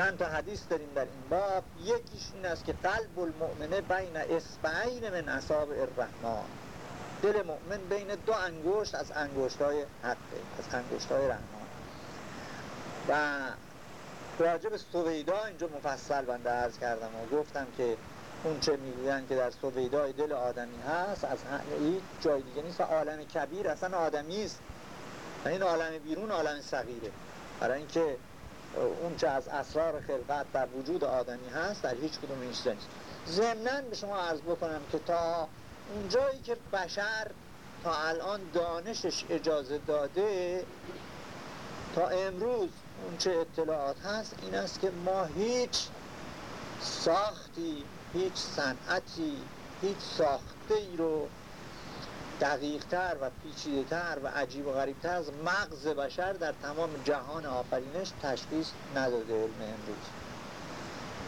چند تا حدیث داریم در این باب. یکیش این است که قلب المؤمنه بین اسبعین من اصاب الرحمن. دل مؤمن بین دو انگشت از انگشت های حقه از انگشت های رحمان. و راجع به سویدا اینجا مفصل بنده عرض کردم و گفتم که اون چه می‌گوین که در سویدای دل آدمی هست از هیچ جای دیگه نیست. و عالم کبیر اصلا آدمی است. و این عالم بیرون عالم صغیره. برای اینکه اون چه از اسرار خلقت در وجود آدمی هست در هیچ کدوم این نیست. ضمناً به شما عرض بکنم که تا اونجایی که بشر تا الان دانشش اجازه داده تا امروز اون چه اطلاعات هست این است که ما هیچ ساختی هیچ صنعتی هیچ ساخته ای رو دقیقتر و پیچیدهتر و عجیب و غریبتر از مغز بشر در تمام جهان آفرینش تشخیص نداده علم امروز.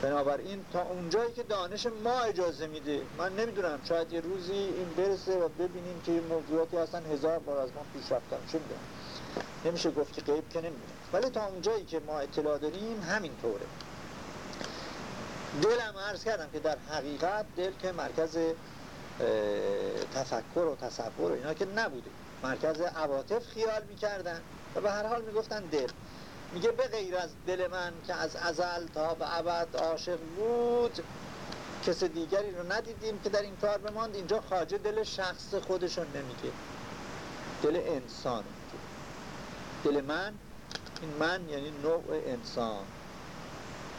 بنابراین تا اونجایی که دانش ما اجازه میده من نمی‌دونم شاید یه روزی این برسه و ببینیم که موضوعاتی هستن هزار بار از ما پیش رفتن. چه می‌دونم؟ نمیشه گفت که غیب که نمی‌دونم. ولی تا اونجایی که ما اطلاع داریم همین طوره دلم عرض کردم که در حقیقت دل که مرکز تفکر و تصور و اینا که نبوده. مرکز عواطف خیال می‌کردن و به هر حال می‌گفتن دل. میگه به غیر از دل من که از ازل تا به ابد عاشق بود کس دیگری رو ندیدیم که در این کار بماند. اینجا خاجه دل شخص خودشون نمیگه. دل انسان دل من این من یعنی نوع انسان.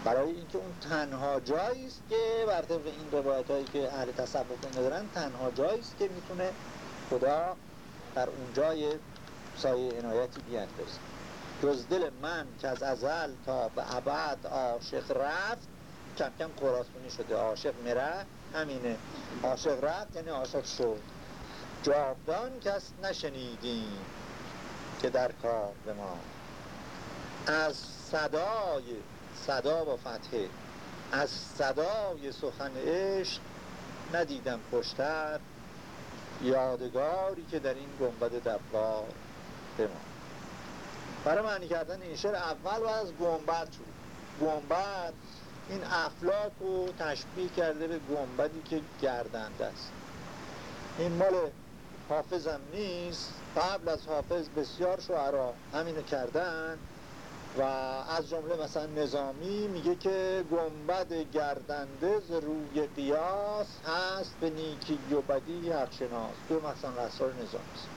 برای اینکه اون تنها جایی است که بر طبق این روایت هایی که اهل تصوف ندارن تنها جایی است که می‌تونه خدا در اون جای سایه عنایتی بیاندازه جز دل من که از ازل تا به ابد عاشق رفت کم کم قراسونی شده. عاشق مره همینه. عاشق رفت یعنی عاشق شد. جاودان کس نشنیدیم که در کار به ما از صدای صدا با فتحه. از صدای سخن عشق ندیدم پشتر یادگاری که در این گنبد دبار بمان برای معنی کردن این شعر اول و از گنبد شد گنبد این افلاک رو تشبیه کرده به گنبدی که گردنده است. این مال حافظم نیست. قبل از حافظ بسیار شعرا همینو کردن. و از جمله مثلا نظامی میگه که گنبد گردنده روی قیاس هست به نیکی و بدی حق شناس دو مثلا رسال نظامی است.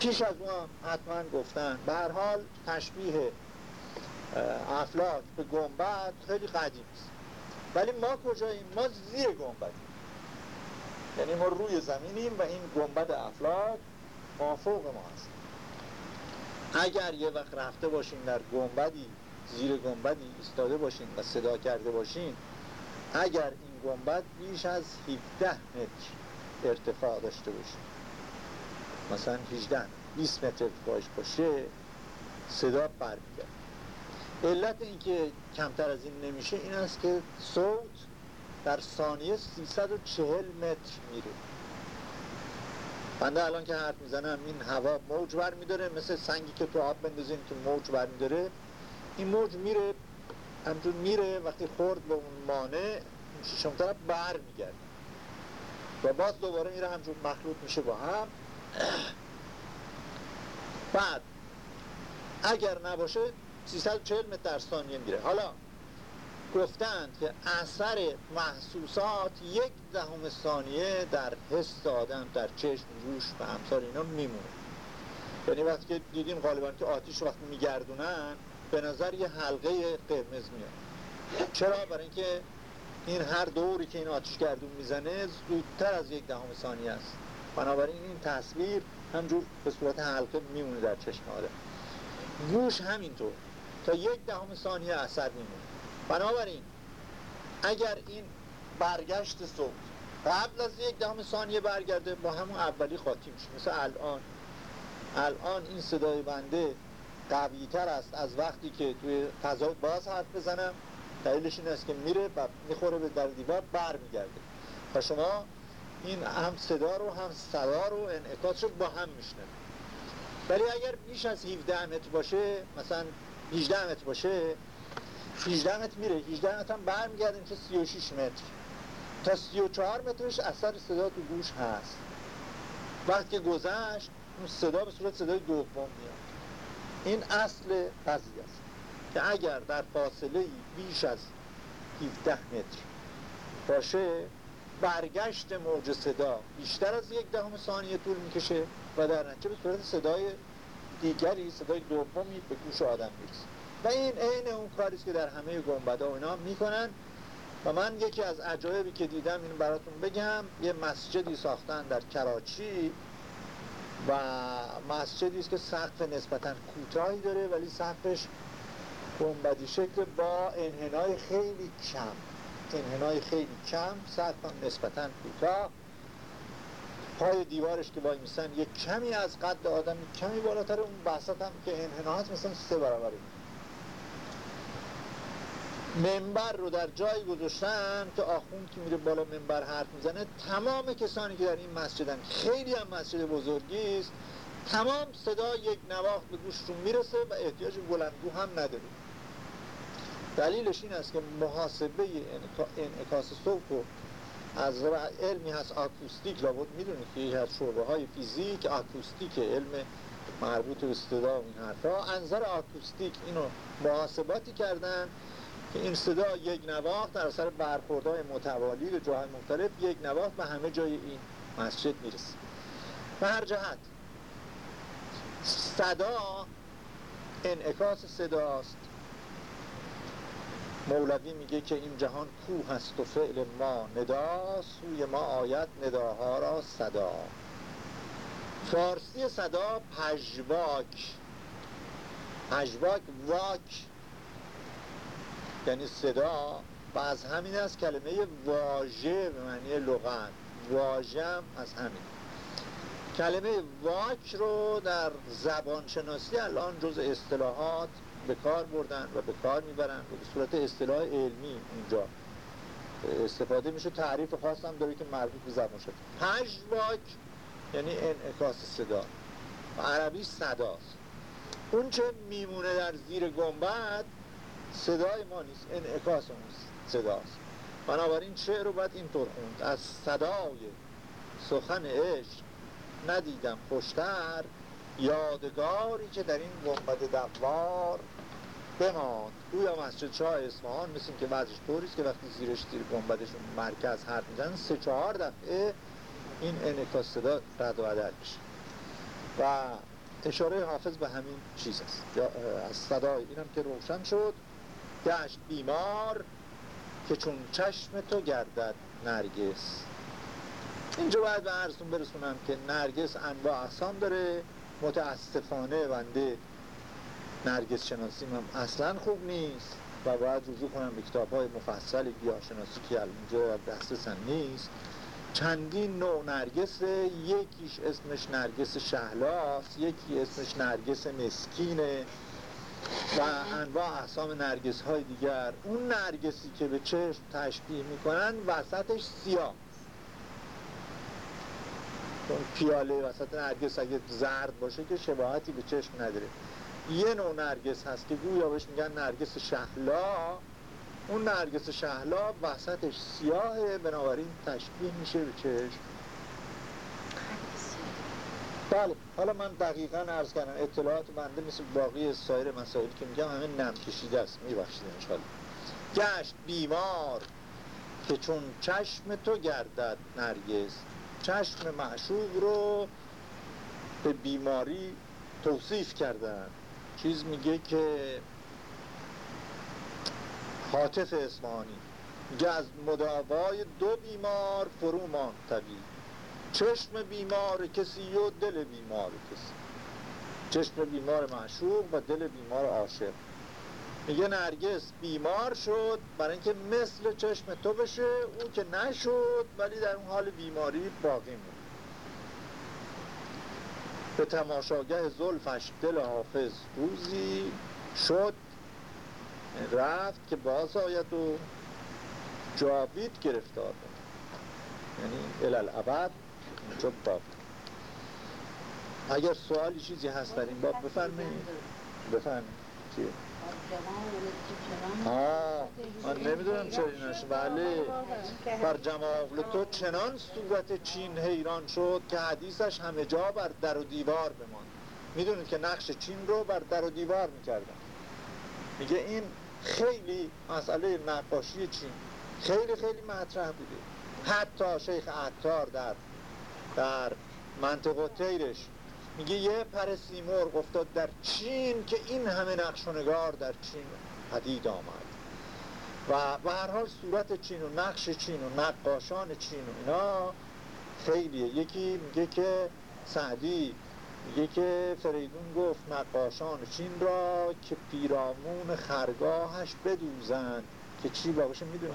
پیش از اون حتما گفتن. به هر حال تشبیه افلاک به گنبد خیلی قدیم است. ولی ما کجاییم؟ ما زیر گنبدیم. یعنی ما روی زمینیم و این گنبد افلاک ما فوق ما هست اگر یه وقت رفته باشین در گنبدی زیر گنبدی ایستاده باشین و صدا کرده باشین اگر این گنبد بیش از 17 متر ارتفاع داشته باشه. مثلا 18 20 متر ارتفاعش باشه صدا برمیگرد علت اینکه کمتر از این نمیشه این است که صوت در ثانیه 340 متر میره. بنده الان که حرف می‌زنم این هوا موج بر میداره مثل سنگی که تو آب بندازین که موج بر میداره. این موج میره همچون میره وقتی خورد به اون مانع شما طرف بر میگرد و باز دوباره میره همچون مخلوط میشه با هم. بعد اگر نباشه 340 متر ثانیه میره حالا گفتند که اثر محسوسات یک دهم ثانیه در حس آدم در چشم روش و امثال اینا میمونه. یعنی وقتی که دیدیم غالبا که آتیش وقتی میگردونن به نظر یه حلقه قرمز میاد. چرا؟ برای اینکه این هر دوری که این آتیش گردون می‌زنه زودتر از یک دهم ثانیه است. بنابراین این تصویر همجور به صورت حلقه میمونه در چشم آدم. گوش همینطور. تا یک دهم ثانیه اثر میمونه. بنابراین اگر این برگشت صوت قبل از یک دهم ثانیه برگرده با همون اولی خاطی میشه مثل الان. الان این صدای بنده قوی تر است از وقتی که توی فضای باز حرف بزنم. دلیلش این است که میره و می‌خوره به در دیوار بر میگرده و شما این هم صدا رو هم صدا رو انعکاس رو با هم میشنه ولی اگر بیش از 17 متر باشه مثلا 18 متر باشه 18 متر میره 18 متر هم برمیگرده میشه 36 متر. تا 34 مترش اثر صدا تو گوش هست. وقتی گذشت اون صدا به صورت صدای دوم میاد. این اصل قضیه است که اگر در فاصله بیش از 17 متر باشه برگشت موج صدا بیشتر از یک دهم ثانیه طول می‌کشه و در نتیجه به صورت صدای دیگری صدای دومی به گوش آدم می‌رسه. و این عین اون کاری که در همه گنبدا و اینا می‌کنن. و من یکی از عجایبی که دیدم اینو براتون بگم یه مسجدی ساختن در کراچی و مسجدی است که سقف نسبتا کوتاهی داره ولی سقفش گنبدی شکل با انحنای خیلی کم. انحنای خیلی کم سقف هم نسبتا کوتاه. پای دیوارش که وای میسن یک کمی از قد آدم کمی بالاتر اون بسط هم که انحنا هست مثلا سه برابره. منبر رو در جایی گذاشتن که آخوند که میره بالا منبر حرف می‌زنه تمام کسانی که در این مسجدن خیلی هم مسجد بزرگی است تمام صدا یک نواخت به گوششون می‌رسه و احتیاج بلندگو هم نداره دلیلش این است که محاسبه انعکاس صوت و از علمی هست آکوستیک لابد می‌دونید که یکی از شعبه های فیزیک آکوستیک علم مربوط به صدا و این حرفا انظر آکوستیک اینو محاسباتی کردن این صدا یک نواخت در اثر برخوردهای متوالی به جاهای مختلف یک نواخت به همه جای این مسجد می‌رسه. به هر جهت صدا انعکاس صداست. مولوی میگه که این جهان کوه هست و فعل ما ندا سوی ما آید نداها را صدا. فارسی صدا پژواک. پژواک واک. یعنی صدا و از همین است کلمه واژه به معنی لغت. واژه از همین. کلمه واک رو در زبانشناسی الان جز اصطلاحات به کار بردن و به کار می‌برن. به صورت اصطلاح علمی اونجا استفاده میشه. تعریف خاص هم داره که مربوط به زبان شد پنج واک یعنی انعکاس صدا. و عربی صداست. اون چه میمونه در زیر گنبد صدای ما نیست. انعکاس اون صداست. بنابراین شعر رو باید اینطور خوند. از صدای سخن عشق ندیدم خوشتر. یادگاری که در این گنبد دوار بماند. گویا مسجد شاه اصفهان مثل که وضعش طوریست که وقتی زیرش زیر گنبدشون مرکز حرف می‌زنن سه چهار دفعه این انعکاس صدا رد و میشه. و اشاره حافظ به همین چیز است. از صدای اینم که روشن شد. گشت بیمار که چون چشم تو گردد نرگس. اینجا باید به عرضتون برسونم که نرگس انواع اقسام داره متاسفانه بنده نرگس شناسی هم اصلا خوب نیست و باید رجوع کنم به کتاب های مفصل شناسی که اینجا دسترسن نیست. چندین نوع نرگس یکیش اسمش نرگس شهلاست یکی اسمش نرگس مسکینه. و انواع احسام نرگس های دیگر اون نرگسی که به چشم تشبیه می‌کنن وسطش سیاه. چون پیاله وسط نرگس اگه زرد باشه که شباهتی به چشم نداره. یه نوع نرگس هست که گویا بهش میگن نرگس شهلا. اون نرگس شهلا وسطش سیاهه بنابراین تشبیه میشه به چشم. بله. حالا من دقیقا عرض کردم اطلاعات بنده مثل باقی سایر مسائلی که میگم همه نم کشیده است میبخشید انشالله گشت بیمار که چون چشم تو گردد نرگس چشم معشوق رو به بیماری توصیف کردن. چیز میگه که حاطف اسمانی میگه از مدعوای دو بیمار فرو مان طبیب چشم بیمار کسی و دل بیمار کسی. چشم بیمار معشوق و دل بیمار عاشق. میگه نرگس بیمار شد برای اینکه مثل چشم تو بشه اون که نشد ولی در اون حال بیماری باقی موند. به تماشاگه زلفش دل حافظ روزی شد رفت که باز آید و جاوید گرفتار یعنی الالعبد چون باب اگر سوالی چیزی هست در این باب بفرمایید. بفرمایید. چیه آه من نمی‌دونم چرا اینش بله. بر جمال تو چنان صورت چین حیران شد که حدیثش همه جا بر در و دیوار بمان می‌دونید که نقش چین رو بر در و دیوار می‌کردن. میگه این خیلی مسئله نقاشی چین. خیلی خیلی مطرح بوده. حتی شیخ عطار در در منطقه تیرش میگه یه پر سیمرغ افتاد در چین که این همه نقش و نگار در چین پدید آمد. و به هر حال صورت چین و نقش چین و نقاشان چین و اینا خیلیه. یکی میگه که سعدی میگه که فریدون گفت نقاشان چین را که پیرامون خرگاهش بدوزند. که چی باشه؟ می‌دونید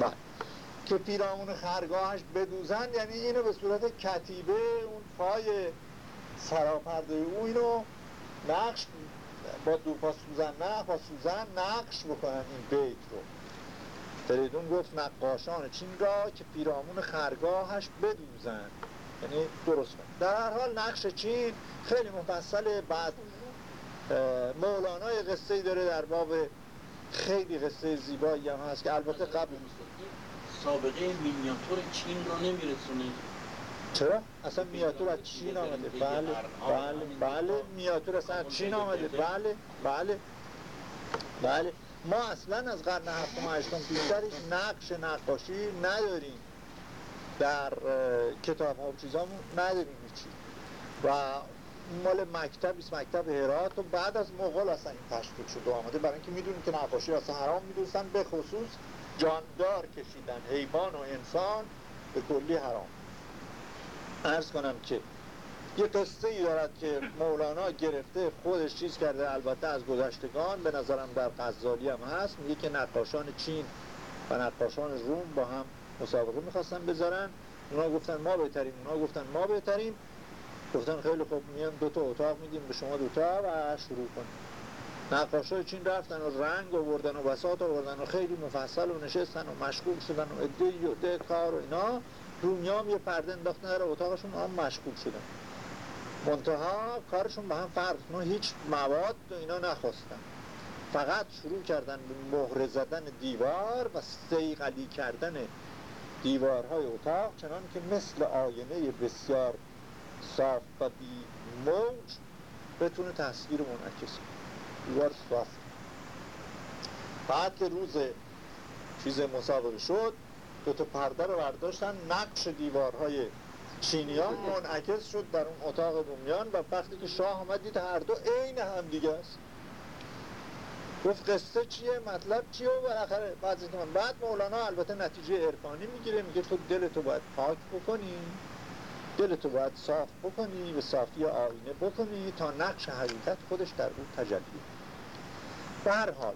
بله. که پیرامون خرگاهش بدوزند یعنی اینو به صورت کتیبه اون پای سراپرده او اینو نقش با دو پا سوزن نه با سوزن نقش بکنن این بیت رو. فریدون گفت نقاشان چین را که پیرامون خرگاهش بدوزن. یعنی درست کن. در هر حال نقش چین خیلی مفصل بعد مولانا قصه داره در باب خیلی قصه زیبایی هم هست که البته قبل سابقه مینیاتور چین رو نمیرسونه چرا؟ اصلا میاتور از چین آمده. بله بله بله میاتور اصلا از چین آمده. بله بله بله. ما اصلا از قرن هفتم و هشتم بیشترش نقش نقاشی نداریم. در کتاب ها و چیزامون نداریم هیچی. و مال مکتب است مکتب هرات و بعد از مغول اصلا این تشکیل شده آمده. برای اینکه می‌دونیم که نقاشی اصلا حرام می‌دونستن به خصوص جاندار کشیدن حیوان و انسان به کلی حرام. ارز کنم که یه قصه ای دارد که مولانا گرفته خودش چیز کرده البته از گذشتگان به نظرم در غزالی هم هست. میگه که نقاشان چین و نقاشان روم با هم مسابقه می‌خواستن بذارن. اونا گفتن ما بهتریم اونا گفتن ما بهتریم. گفتن خیلی خوب میان دو تا اتاق میدیم به شما دوتا و شروع کنیم. نقاشای چین رفتن و رنگ آوردن و بساط آوردن و خیلی مفصل و نشستن و مشغول شدن و ادهی و ده کار و اینا رومیام یه پرده انداختن در اتاقشون هم مشغول شدن. منتها کارشون به هم فرق ما هیچ مواد و اینا نخواستن. فقط شروع کردن به مهره زدن دیوار و سیغلی کردن دیوارهای اتاق چنان که مثل آینه بسیار صاف و بی موج بتونه تصویر منعکس دیوار صاف بعد که روز چیز مسابقه شد دو تا پرده رو برداشتن نقش دیوارهای چینیان منعکس شد در اون اتاق بومیان و وقتی که شاه آمد دید هر دو عین هم دیگه است. گفت قصه چیه؟ مطلب چیه؟ و بالاخره بعد من بعد مولانا البته نتیجه عرفانی می‌گیره میگه تو دلتو باید پاک بکنی دلتو باید صاف بکنی و صافی آینه بکنی تا نقش حقیقت خودش در اون تجلی. هر حال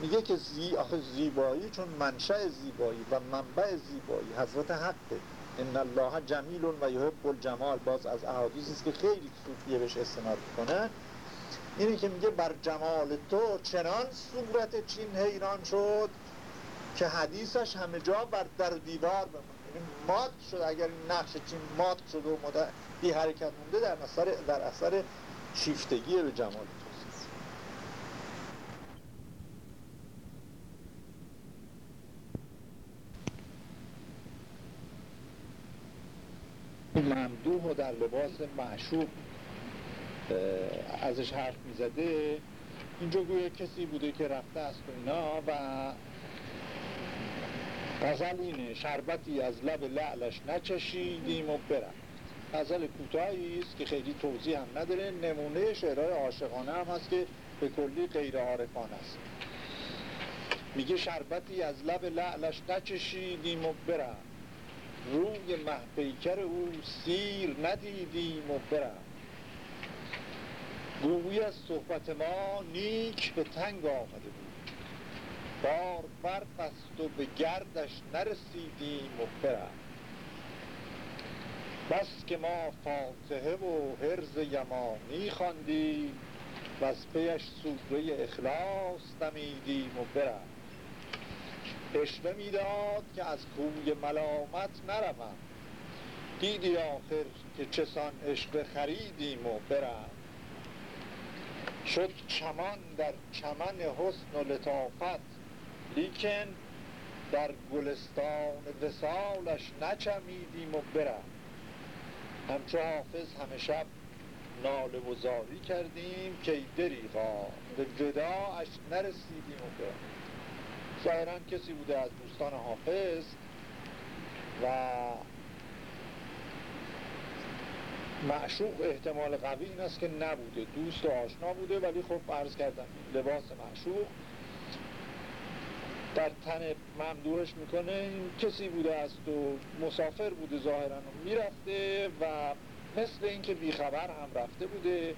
میگه که زی آخه زیبایی چون منشأ زیبایی و منبع زیبایی حضرت حقه. ان الله جمیل و یحب الجمال. باز از احادیثی است که خیلی صوفیه بهش استناد کنن اینه که میگه بر جمال تو چنان صورت چین حیران شد که حدیثش همه جا بر در دیوار بمونه یعنی مات شد. اگر این نقش چین مات شد و بی حرکت مونده در اثر در اثر شیفتگی به جمال. ممدوح و در لباس معشوق ازش حرف می‌زده. اینجا گویا کسی بوده که رفته است و اینا و غزل اینه شربتی از لب لعلش نچشیدیم و برم غزل کوتاهی است که خیلی توضیح هم نداره. نمونه شعرهای عاشقانه هم هست که به کلی غیر عارفانه است. میگه شربتی از لب لعلش نچشیدیم و برم روی محبیکر او سیر ندیدیم و برم. گویی از صحبت ما نیک به تنگ آمده بود. بار برق است و به گردش نرسیدیم و برم. بس که ما فاتحه و حرز یمانی خواندیم و از پیش سوره اخلاص دمیدیم و برم. اشوه می‌داد که از کوی ملامت نروم. دیدی آخر که چسان عشق خریدیم و برم. شد چمان در چمن حسن و لطافت لیکن در گلستان وسالش نچمیدیم و برم. همچو حافظ همه شب ناله و زاری کردیم که دریغا به وداعش نرسیدیم و برم. ظاهرا کسی بوده از دوستان حافظ و معشوق احتمال قوی این است که نبوده. دوست و آشنا بوده ولی خب عرض کردم لباس معشوق. در تن ممدوحش می‌کنه این کسی بوده است و مسافر بوده ظاهرا می‌رفته و مثل اینکه بیخبر هم رفته بوده.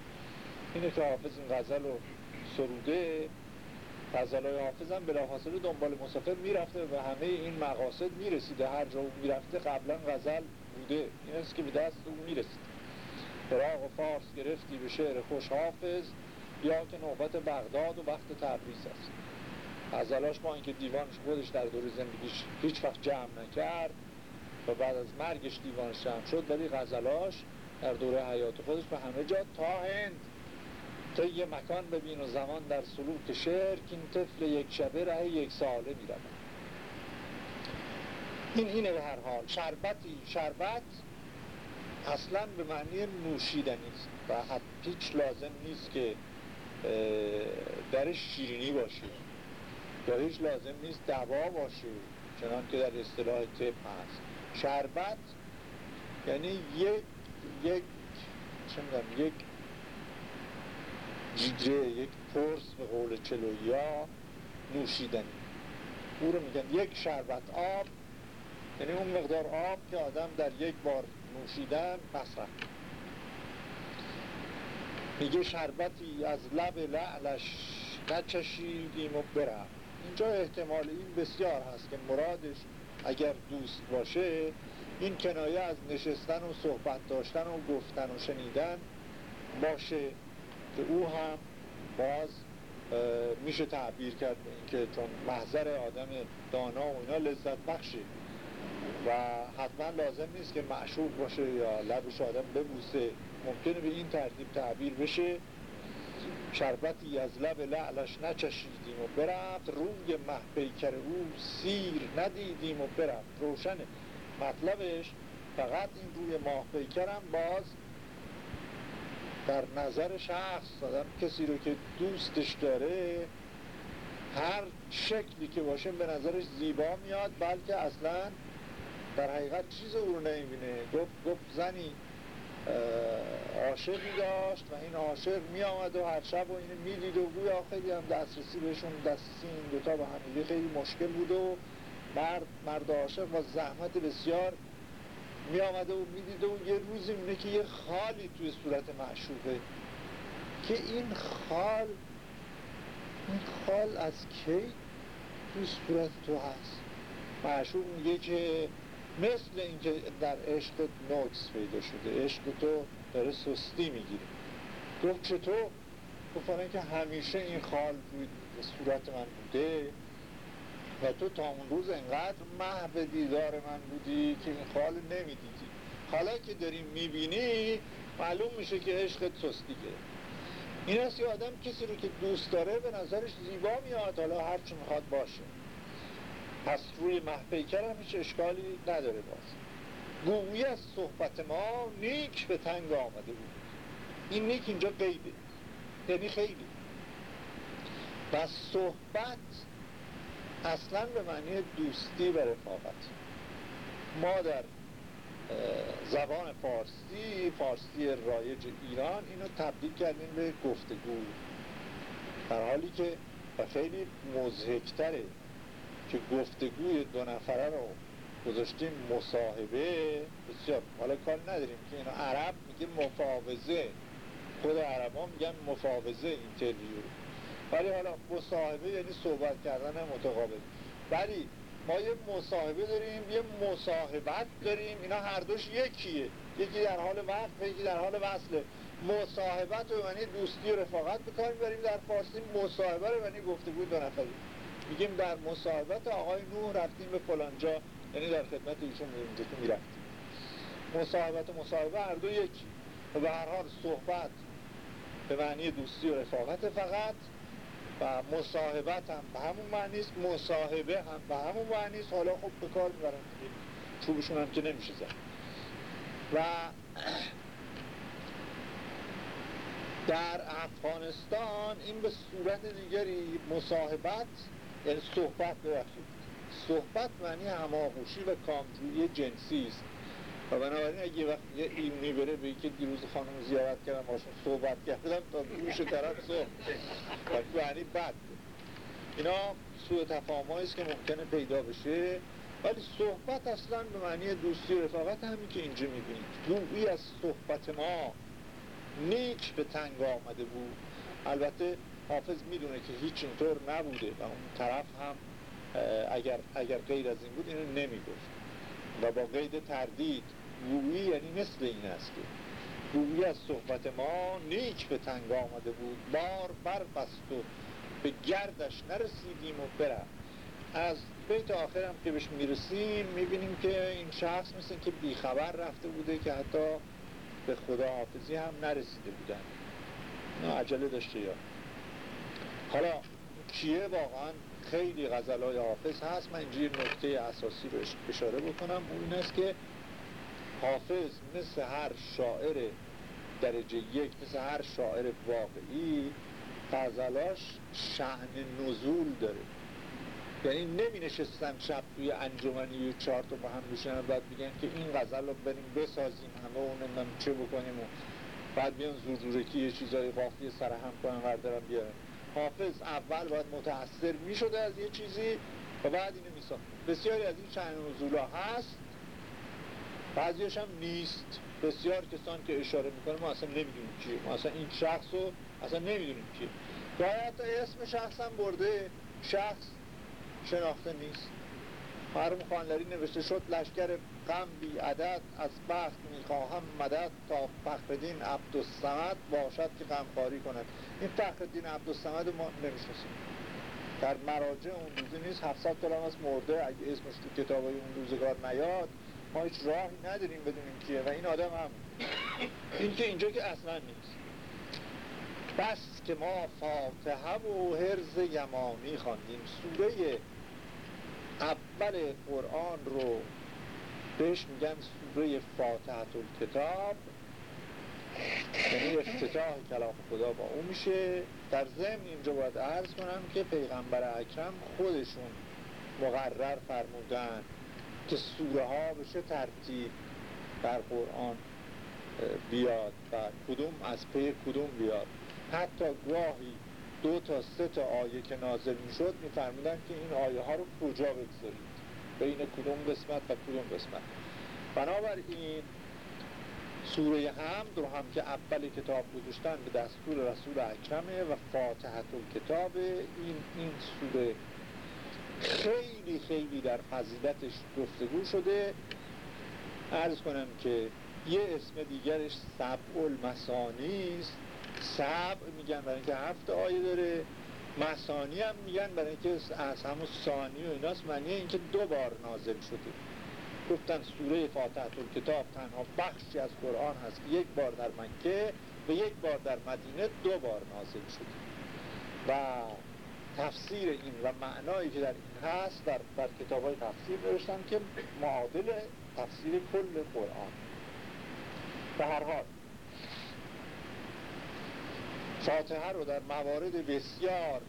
اینه که حافظ این غزل رو سروده. غزل های حافظ هم بلافاصله دنبال مسافر می‌رفته و همه این مقاصد می‌رسیده. هر جا می‌رفته قبلا غزل بوده. این است که به دست اون می‌رسید. فراغ و فارس گرفتی به شعر خوش حافظ. یا که نوبت بغداد و وقت تبریز است. غزلاش با اینکه دیوانش خودش در دور زندگیش هیچ وقت جمع نکرد و بعد از مرگش دیوانش جمع شد ولی غزلاش در دوره حیات خودش به همه جا تا هند. تا یه مکان ببین و زمان در سلوک شعر که این طفل یک شبه ره یک ساله می‌رود. این اینه به هر حال. شربتی شربت اصلا به معنی نوشیدنی است و هیچ لازم نیست که درش شیرینی باشه یا هیچ لازم نیست دوا باشه چنان که در اصطلاح طب هست. شربت یعنی یک یک چه یک جیجه یک پرس به قول چلویا نوشیدنی. او رو میگن یک شربت آب یعنی اون مقدار آب که آدم در یک بار نوشیدن مصرف میگه شربتی از لب لعلش نچشیدیم و برم اینجا احتمال این بسیار هست که مرادش اگر دوست باشه این کنایه از نشستن و صحبت داشتن و گفتن و شنیدن باشه. که او هم باز میشه تعبیر کرد اینکه چون محضر آدم دانا و اینا لذت بخشه و حتما لازم نیست که معشوق باشه یا لبش آدم ببوسه. ممکنه به این ترتیب تعبیر بشه شربتی از لب لعلش نچشیدیم و برفت. روی محپیکر او سیر ندیدیم و برفت. روشنه مطلبش فقط این روی ماه باز در نظر شخص آدم کسی رو که دوستش داره هر شکلی که باشه به نظرش زیبا میاد بلکه اصلا در حقیقت چیز او رو نمی‌بینه. گفت, گفت زنی عاشقی داشت و این عاشق می آمد و هر شب و اینو می‌دید و گویا خیلی هم دسترسی بهشون دسترسی این دوتا با همیده خیلی مشکل بود و مرد, مرد عاشق با زحمت بسیار می آمده و می‌دید و یه روزی می‌بینه که یه خالی توی صورت معشوقه. که این خال این خال از کی توی صورت تو هست؟ معشوق میگه که مثل اینکه در عشق نوکس پیدا شده عشق تو داره سستی می‌گیره. گفت چطور؟ گفت که همیشه این خال روی صورت من بوده. و تو تا اون روز انقدر محو دیدار من بودی که این خال نمی‌دیدی. حالا که داری می‌بینی معلوم میشه که عشق سستی گرفت این است که آدم کسی رو که دوست داره به نظرش زیبا میاد حالا هرچی می‌خواد باشه. پس روی محپیکر هم هیچ اشکالی نداره باز. گویی از صحبت ما نیک به تنگ آمده بود. این نیک اینجا قیده یعنی خیلی. و صحبت اصلا به معنی دوستی و رفاقت. ما در زبان فارسی فارسی رایج ایران اینو تبدیل کردیم به گفتگو. در حالی که خیلی مزهکتره که گفتگوی دو نفره رو گذاشتیم مصاحبه. بسیار حالا کار نداریم که اینو عرب میگه مفاوضه. خود عرب ها میگن مفاوضه اینترویو ولی حالا مصاحبه یعنی صحبت کردن متقابل. ولی ما یه مصاحبه داریم یه مصاحبت داریم اینا هر دوش یکیه. یکی در حال وقت یکی در حال وصله مصاحبت رو یعنی دوستی و رفاقت بکنیم بریم در فارسی مصاحبه رو یعنی گفتگو دو نفری. میگیم در مصاحبت آقای نوح رفتیم به فلانجا یعنی در خدمت ایشون اونجا که می‌رفتیم. مصاحبت و مصاحبه هر دو یکی. و به هر حال صحبت به معنی دوستی و رفاقت فقط. و مصاحبت هم به همون معنی است مصاحبه هم به همون معنی است. حالا خب به کار می‌برن چوبشون هم که نمیشه زد. و در افغانستان این به صورت دیگری مصاحبت یعنی صحبت ببخشید. صحبت معنی هماغوشی و کامجویی جنسی است. و بنابراین اگه وقت یه ایمونی بره به که دیروز خانم زیارت کردم باشون صحبت کردم تا گوش طرف صحبت و معنی بد اینا سوء تفاهم است که ممکنه پیدا بشه ولی صحبت اصلا به معنی دوستی و رفاقت همین که اینجا می‌بینید گویی از صحبت ما نیک به تنگ آمده بود البته حافظ می‌دونه که هیچ اینطور نبوده و اون طرف هم اگر, اگر غیر از این بود اینو نمی‌گفت و با قید تردید گویی یعنی مثل این است که گویی از صحبت ما نیک به تنگ آمده بود بار بر بست و به گردش نرسیدیم و برم. از بیت آخرم که بهش می‌رسیم می‌بینیم که این شخص مثل که بیخبر رفته بوده که حتی به خداحافظی هم نرسیده بودن. نه عجله داشته یا. حالا کیه واقعا؟ خیلی غزلای حافظ هست. من اینجا نکته اساسی رو اشاره بکنم. اون است که حافظ مثل هر شاعر درجه یک مثل هر شاعر واقعی غزلاش شعن نزول داره. یعنی نمی نشستن شب توی انجمنی و چهار تا با هم بشنن بعد بگن که این غزل رو بریم بسازیم همه اون چه بکنیم و بعد بیان زور یه چیزای قافیه سر هم کنن وردارن بیارن. حافظ اول باید متأثر می شده از یه چیزی و بعد اینو می بسیاری از این چند نزولا هست بعضیش هم نیست. بسیار کسان که اشاره می‌کنه ما اصلا نمی‌دونیم کیه ما اصلا این شخص رو اصلا نمی‌دونیم کیه گاهی اسم شخص هم برده شخص شناخته نیست. مرحوم خانلری نوشته شد لشکر غم بی عدد از بخت می‌خواهم مدد تا فخردین عبدالسمد باشد که غمخواری کند. این فخردین عبدالسمد ما نمی‌شناسیم. در مراجع اون روزی نیست 700 سال از مرده اگه اسمش تو کتاب اون روزگار نیاد ما هیچ راهی نداریم بدونیم کیه و این آدم هم. این که اینجا که اصلا نیست. بس که ما فاتحه و حرز یمانی خواندیم. سوره اول قرآن رو بهش میگن سوره فاتحت الکتاب یعنی افتتاح کلام خدا با اون میشه. در ضمن اینجا باید عرض کنم که پیغمبر اکرم خودشون مقرر فرمودن که سوره ها بشه ترتیب در قرآن بیاد و کدوم از پی کدوم بیاد. حتی گواهی دو تا سه تا آیه که نازل می‌شد میفرمودن که این آیه ها رو کجا بگذارید بین کدوم قسمت و کدوم قسمت. بنابراین سوره هم رو هم که اول کتاب گذاشتن به دستور رسول اکرمه و فاتحت کتاب این این سوره خیلی خیلی در فضیلتش گفتگو شده. عرض کنم که یه اسم دیگرش سبع المسانی است. سبع میگن برای اینکه هفت آیه داره. مسانی هم میگن برای اینکه از همون ثانی و ایناست معنی اینکه دو بار نازل شده. گفتن سوره فاتحه کتاب تنها بخشی از قرآن هست یک بار در مکه و یک بار در مدینه دو بار نازل شده. و تفسیر این و معنایی که در این هست در, در کتاب های تفسیر نوشتن که معادل تفسیر کل قرآن. به هر حال فاتحه رو در موارد بسیار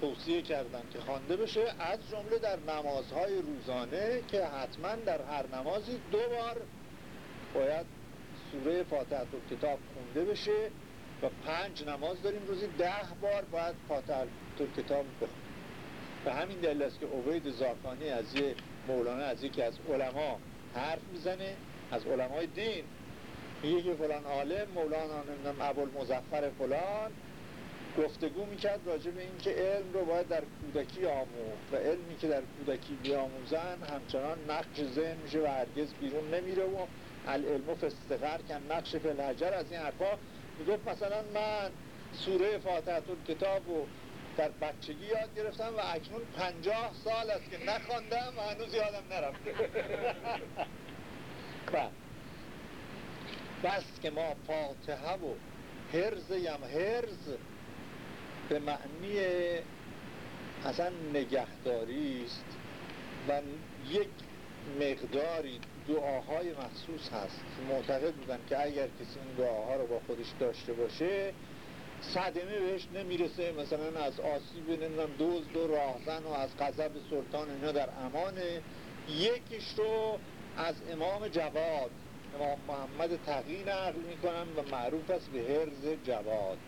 توصیه کردن که خوانده بشه از جمله در نمازهای روزانه که حتما در هر نمازی دو بار باید سوره فاتحه و کتاب خونده بشه و پنج نماز داریم روزی ده بار باید فاتحه و کتاب بخونیم. به همین دلیل است که عبید زاکانی از یه مولانا از یکی از علما حرف می‌زنه از علمای دین که فلان عالم مولانا نمی‌دونم ابوالمظفر فلان گفتگو می‌کرد راجع به اینکه علم رو باید در کودکی آموخت و علمی که در کودکی بیاموزن همچنان نقش ذهن میشه و هرگز بیرون نمیره و العلم فستقر کن نقش فلحجر از این حرفا. می‌گفت مثلا من سوره فاتحه کتاب رو در بچگی یاد گرفتم و اکنون پنجاه سال است که نخواندم و هنوز یادم نرفته. بس که ما فاتحه و هرز یم هرز به معنی اصلا نگهداری است و یک مقداری دعاهای مخصوص هست. معتقد بودن که اگر کسی این دعاها رو با خودش داشته باشه صدمه بهش نمی‌رسه مثلا از آسیب نمی‌دونم دزد و راهزن و از غضب سلطان اینا در امانه. یکیش رو از امام جواد امام محمد تقی نقل می‌کنن و معروف است به هرز جواد.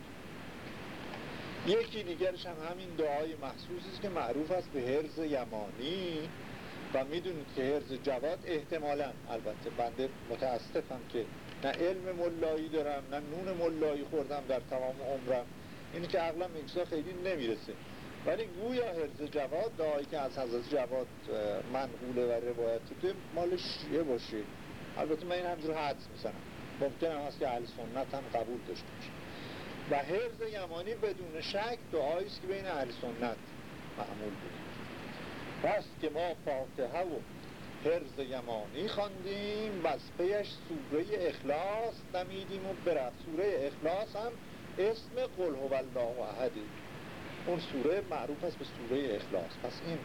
یکی دیگرش هم همین دعای مخصوصی است که معروف است به هرز یمانی و می‌دونید که هرز جواد احتمالا البته بنده متاسفم که نه علم ملایی دارم نه نون ملایی خوردم در تمام عمرم. اینی که عقلم اینجا خیلی نمی‌رسه. ولی گویا هرز جواد دعایی که از حضرت جواد منقوله و روایت شده مال شیعه باشه. البته من این همجور حدس می‌زنم. ممکن هم هست که اهل سنت هم قبول داشته باشه. و حفظ یمانی بدون شک دعایی است که بین اهل سنت معمول بود. پس که ما فاتحه و حرز یمانی خواندیم بس پیش سوره اخلاص دمیدیم و برفت سوره اخلاص هم اسم قل هو الله احده اون سوره معروف است به سوره اخلاص. پس این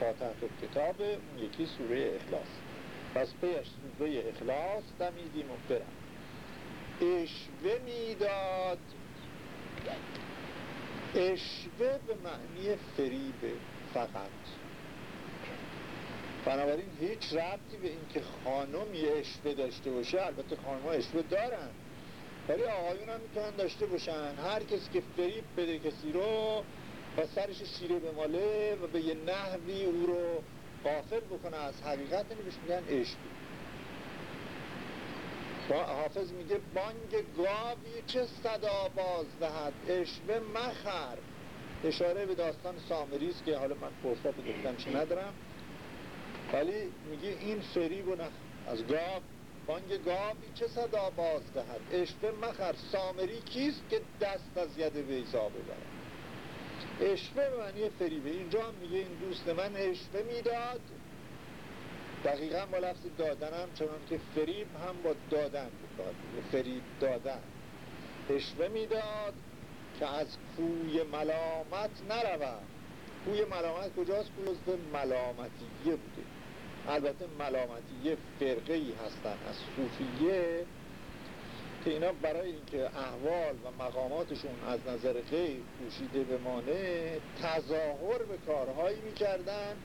فاتحه کتاب یکی سوره اخلاص. پس سوره اخلاص دمیدیم و برفت اشوه می‌داد. اشوه به معنی فریبه فقط. بنابراین هیچ ربطی به اینکه خانم یه اشوه داشته باشه البته خانم ها اشوه دارن. ولی آقایون هم می‌تونن داشته باشن. هر کسی که فریب بده کسی رو و سرش شیره به ماله و به یه نحوی او رو قافل بکنه از حقیقت اینو بهش میگن اشوه حافظ میگه بانگ گاوی چه صدا باز دهد؟ اشوه مخر. اشاره به داستان سامریز که حالا من فرصت گفتم چه ندارم. ولی میگه این فریب و از گاو بانگ گاوی چه صدا باز دهد؟ اشوه مخر. سامری کیست که دست از ید ویزا ببرد؟ اشوه معنی فریبه. اینجا هم میگه این دوست من اشوه می‌داد. دقیقا با لفظ دادن هم چنان که فریب هم با دادن بکار فریب دادن. اشوه می‌داد که از کوی ملامت نروم کوی ملامت کجاست؟ کوی ملامتیه بوده. البته ملامتیه فرقه ای هستن. از صوفیه که اینا برای اینکه احوال و مقاماتشون از نظر غیر پوشیده بمانه تظاهر به کارهایی می‌کردن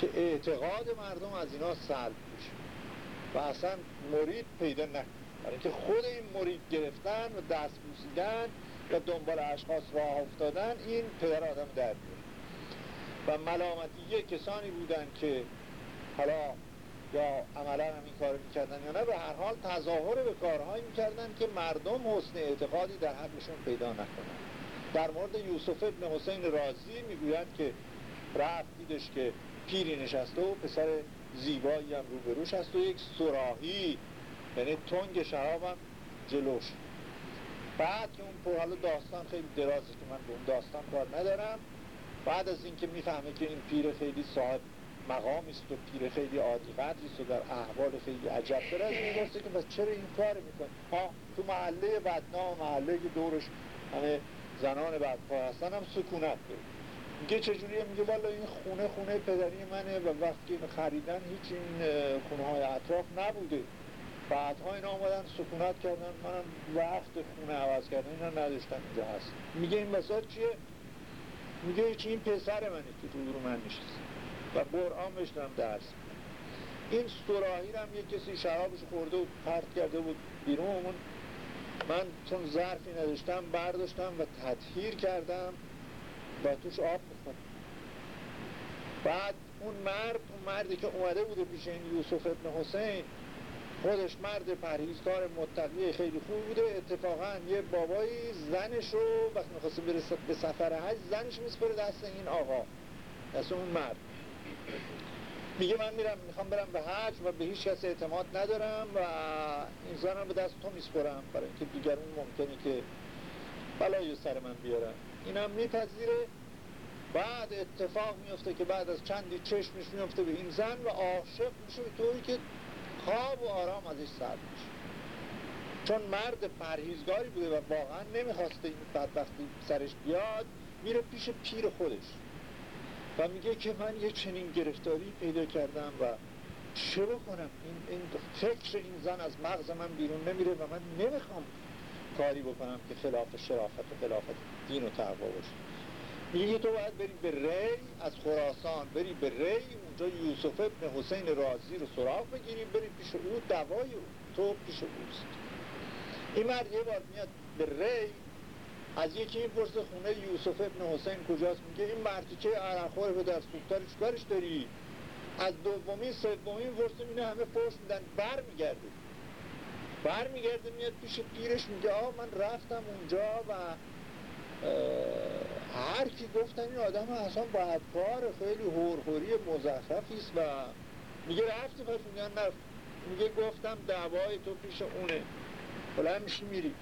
که اعتقاد مردم از اینا سلب میشه. و اصلا مرید پیدا نکنه برای اینکه خود این مرید گرفتن و دست بوسیدن یا دنبال اشخاص راه افتادن این پدر آدم در و ملامتی کسانی بودن که حالا یا عملا هم این کار می‌کردن یا نه به هر حال تظاهر به کارهایی می‌کردن که مردم حسن اعتقادی در حقشون پیدا نکنن. در مورد یوسف ابن حسین رازی می‌گویند که رفت دیدش که پیری نشسته و پسر زیبایی هم روبروش هست و یک سراحی یعنی تنگ شراب هم جلوش بعد که اون پر حالا داستان خیلی درازه که من به اون داستان کار ندارم بعد از اینکه می‌فهمه که این پیر خیلی صاحب مقامی است و پیر خیلی عادی. قدری است و در احوال خیلی عجب. داره از این که چرا این کار می‌کنه ها تو محله بدنام محله که دورش همه زنان بدپا هستن هم سکونت داره میگه چجوریه؟ میگه والا این خونه خونه پدری منه و وقتی خریدن هیچ این خونه های اطراف نبوده. بعدها اینا آمدن سکونت کردن منم وقت خونه عوض کردن اینا نداشتم اینجا هست. میگه این بساط چیه؟ میگه چی این پسر منه که تو من نشست و قرآن بشنم درس. این سراحی هم یه کسی شرابش خورده و پرت کرده بود بیرون من چون ظرفی نداشتم برداشتم و تطهیر کردم و توش آب می‌خورم. بعد اون مرد اون مردی که اومده بوده پیش این یوسف ابن حسین خودش مرد پرهیزکار متقی خیلی خوب بوده. اتفاقا یه بابایی زنش رو وقتی می‌خواسته برسه به سفر حج زنش میسپره دست این آقا دست اون مرد. میگه من میرم می‌خوام برم به حج و به هیچ کس اعتماد ندارم و این زنم به دست تو میسپرم. برای اینکه دیگرون ممکنه که بلای سر من بیارن. اینم میپذیره. بعد اتفاق میفته که بعد از چندی چشمش میفته به این زن و عاشق میشه به طوری که خواب و آرام ازش سر میشه. چون مرد پرهیزگاری بوده و واقعا نمی‌خواسته این بدبختی سرش بیاد میره پیش پیر خودش. و میگه که من یه چنین گرفتاری پیدا کردم و چه بکنم این, این فکر این زن از مغز من بیرون نمیره و من نمی‌خوام کاری بکنم که خلاف شرافت و خلاف دین و تقوا باشه. میگه تو باید بری به ری از خراسان بری به ری اونجا یوسف ابن حسین رازی رو سراغ بگیری بری پیش او دوای او تو پیش اوست. این مرد یه بار میاد به ری از یکی این پرس خونه یوسف ابن حسین کجاست؟ میگه این مرتیچه عرقخور به در سوختار چکارش داری؟ از دومی سومی فرصه اینه همه فرص میدن. بر میگرده بر میگرده میاد پیش پیرش میگه آه من رفتم اونجا و هر کی گفتن این آدم اصلا کار خیلی هورخوری مزخرفی است و میگه رفتی پس میگن نرفت. میگه گفتم دعوای تو پیش اونه. بلند میشی میری.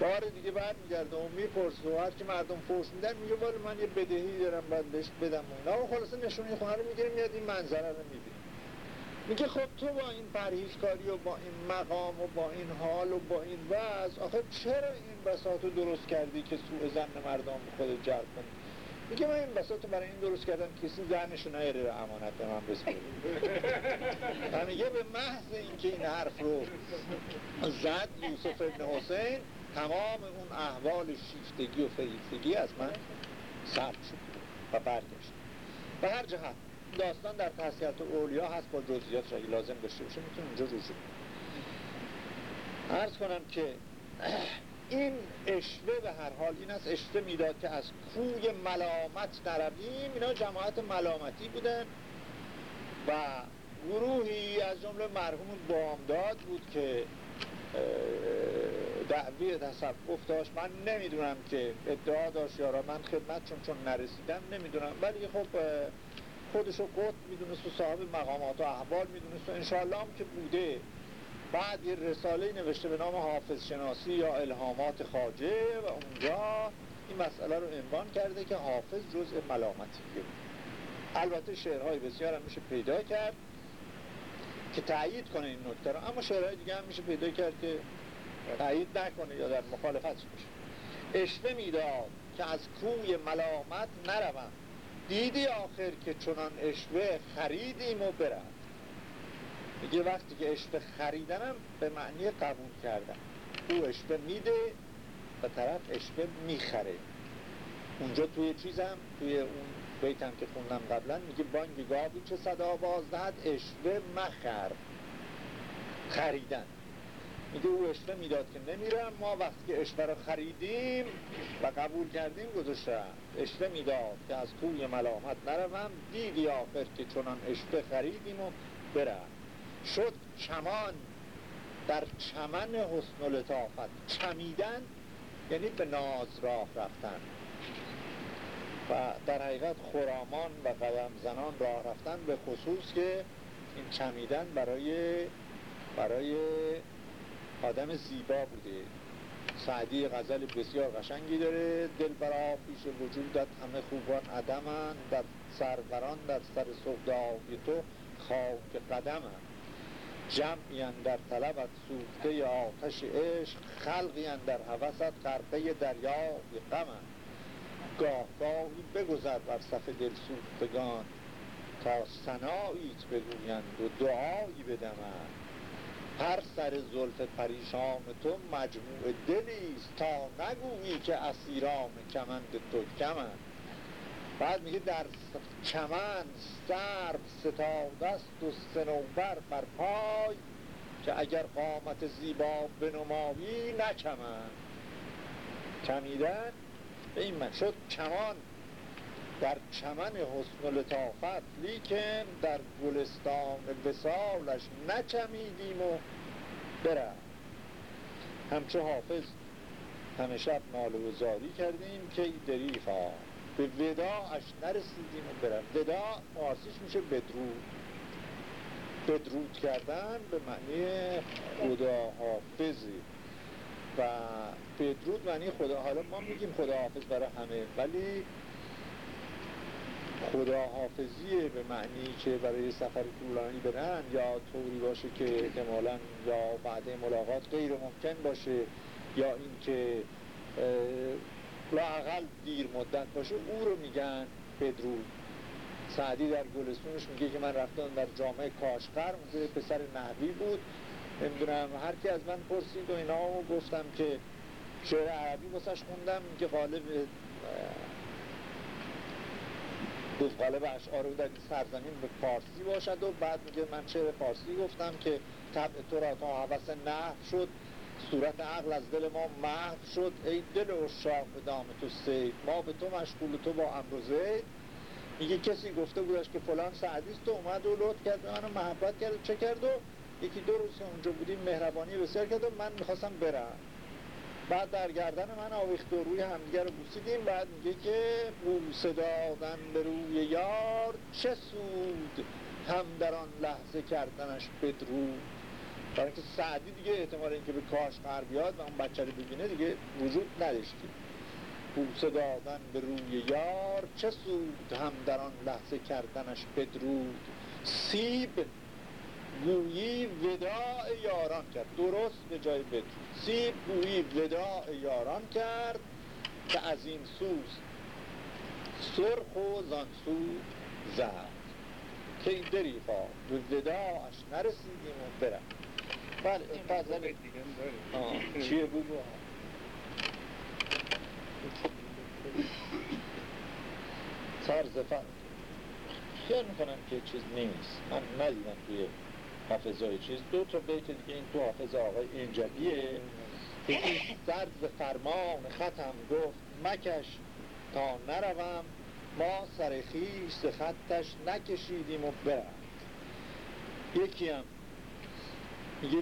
بار دیگه برمیگرده و می‌پرسه و هر که مردم فرس میدن میگه ولی من یه بدهی دارم باید بهش بدم و اینا. و خلاصه نشونی خونه رو می‌گیره میاد این منظره رو می‌بینه. میگه خب تو با این پرهیزکاری و با این مقام و با این حال و با این وضع آخه چرا این بساط رو درست کردی که سوء زن مردم به خود جلب کنی؟ میگه من این بساط برای این درست کردم کسی زنشو نیاره رو امانت به من بسپره و میگه به محض اینکه این حرف رو زد یوسف ابن حسین تمام اون احوال شیفتگی و فریفتگی از من سرد شد و برگشت. به هر جهت داستان در تحصیلات اولیا هست با جزئیات اگه لازم داشته باشه. می‌تونیم اونجا روشو عرض کنم که این اشوه به هر حال این از اشوه می‌داد که از کوی ملامت نرویم. اینا جماعت ملامتی بودن و گروهی از جمله مرحوم بامداد بود که دعوی تصوف داشت. من نمی‌دونم که ادعا داشت یارا من خدمت چون چون نرسیدم نمی‌دونم. ولی خب خودشو قط می‌دونست و صاحب مقامات و احوال می‌دونست و انشاءالله هم که بوده. بعد یه رساله نوشته به نام حافظ شناسی یا الهامات خاجه و اونجا این مسئله رو عنوان کرده که حافظ جزء ملامتیه. البته شعرهای بسیار هم میشه پیدا کرد که تایید کنه این نکته رو. اما شعرهای دیگه هم میشه پیدا کرد که تایید نکنه یا در مخالفت باشه اشوه می‌داد که از کوی ملامت نروم. دیدی آخر که چنان اشوه خریدیم و برم. میگه وقتی که اشوه خریدنم به معنی قبول کردم او اشوه میده و طرف اشوه می‌خره. اونجا توی چیزم توی اون بیتم که خوندم قبلا میگه بانگ گاوی چه صدا باز دهد اشوه مخر. خریدن. میگه او اشوه می‌داد که نمیرم ما وقتی که اشوه رو خریدیم و قبول کردیم گذاشتم. اشوه می‌داد که از کوی ملامت نروم دیدی آخر که چنان اشوه خریدیم و برم. شد چمان در چمن حسن و لطافت. چمیدن یعنی به ناز راه رفتن. و در حقیقت خرامان و قدم زنان راه رفتن به خصوص که این چمیدن برای برای آدم زیبا بوده. سعدی غزل بسیار قشنگی داره. دل برا پیش وجودت همه خوبان عدمن. در سروران در سر سودای تو خاک قدمن. جمعی در طلبت سوخته آتش عشق. خلقی در حوست غرقه دریای غمن. گاه گاهی بگذر بر صف دل سوختگان. تا سناییت بگویند و دعایی بدمن هر سر زلف پریشان تو مجموع دلیست تا نگویی که اسیران کمند تو کمند. بعد میگه در چمن سرب ستادست و سنوبر بر پای که اگر قامت زیبا بنمایی نچمن چمیدن به این من چمان در چمن حسن لطافت لیکن در گلستان وسالش نچمیدیم و برم همچه حافظ همه شب ناله و زاری کردیم که دریفا به وداعش نرسیدیم و برم ودا فارسیش میشه بدرود. بدرود کردن به معنی خدا حافظی و بدرود معنی خدا. حالا ما میگیم خدا حافظ برای همه ولی خداحافظیه به معنی که برای سفر طولانی برن یا طوری باشه که احتمالا یا بعد ملاقات غیر ممکن باشه یا اینکه لاقل دیر مدت باشه او رو میگن بدرود سعدی در گلستونش میگه که من رفتم در جامعه کاشقر اونجا پسر نحوی بود. نمی‌دونم هر کی از من پرسید و اینا گفتم که شعر عربی واسش خوندم که غالب گفت غالب اشعار در سرزمین به فارسی باشد و بعد میگه من شعر فارسی گفتم که طبع تو را تا حوث نه شد صورت عقل از دل ما محو شد. ای دل اشاق به دام تو سید ما به تو مشغول تو با امروزه. میگه کسی گفته بودش که فلان سعدیست تو اومد و لطف کرد منو محبت کرد چه کرد؟ و یکی دو روز اونجا بودیم مهربانی بسیار کرد و من می‌خواستم برم. بعد در گردن من آویخت و روی همدیگر رو بوسیدیم بعد میگه که بوسه دادن به روی یار چه سود هم در آن لحظه کردنش بدرود. برای اینکه سعدی دیگه احتمال اینکه به کاش قر بیاد و اون بچه رو ببینه دیگه وجود نداشتی بوسه دادن به روی یار چه سود هم در آن لحظه کردنش بدرود. سیب گویی وداع یاران کرد. درست به جای بدرود. سیب گویی وداع یاران کرد که از این سوز سرخ و زان زد که این دریفا به وداعش نرسیدیم و برم. بله این غزل چیه بگو سر زفر خیال می‌کنم که چیز نیست. من ندیدم توی حافظای چیز. دو تا بیت دیگه این تو حافظ آقای اینجبیه یکی سرد فرمان ختم گفت مکش تا نروم ما سر خیش خطش نکشیدیم و برم. یکی هم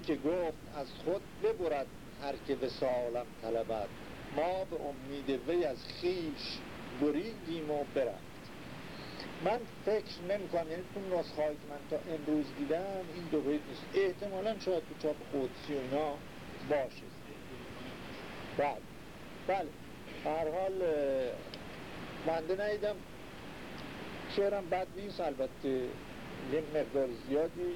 که گفت از خود ببرد هر که به سالم طلبد. ما به امید وی از خیش بریدیم و برفت من فکر نمی کنم یعنی تو نسخه که من تا امروز دیدم این دو بیت نیست. احتمالا شاید تو چاپ قدسی و اینا باشه. بله. بله. هر حال منده ندیدم. شعرم بد نیست. البته یه مقدار زیادی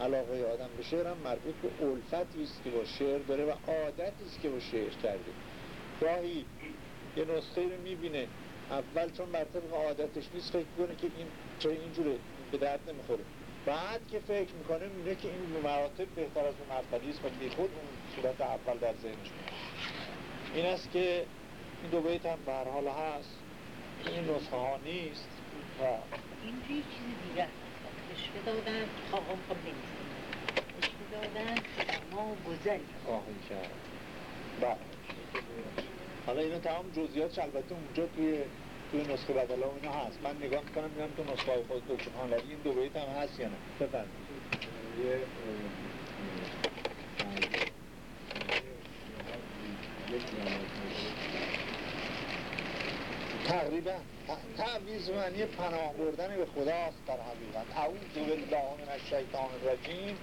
علاقه آدم به شعرم مربوط به الفتی است که با شعر داره و عادتی است که با شعر کرده. گاهی یه نسخه رو می‌بینه. اول چون بر طبق عادتش نیست فکر کنه که این چرا اینجوره به درد نمی‌خوره. بعد که فکر می‌کنه می‌بینه که این مراتب بهتر از اون مرتبی است و خود اون صورت اول در ذهنش این است که این دو بیت هم به حال هست. این نسخه ها نیست. و این چیزی دیگه رشوه دادن آقام خب رشوه دادن ما گذری. آهی کرد. بله. حالا اینا تمام جزئیاتش البته اونجا توی توی نسخه بدلا و اینا هست. من نگاه می‌کنم میگم تو نسخه خود دکتر خانلری این دو بیت هم هست یا نه؟ بفرمایید. تقریبا تعویز معنی پناه بردن به خداست در حقیقت. اعوذ بالله من الشیطان الرجیم.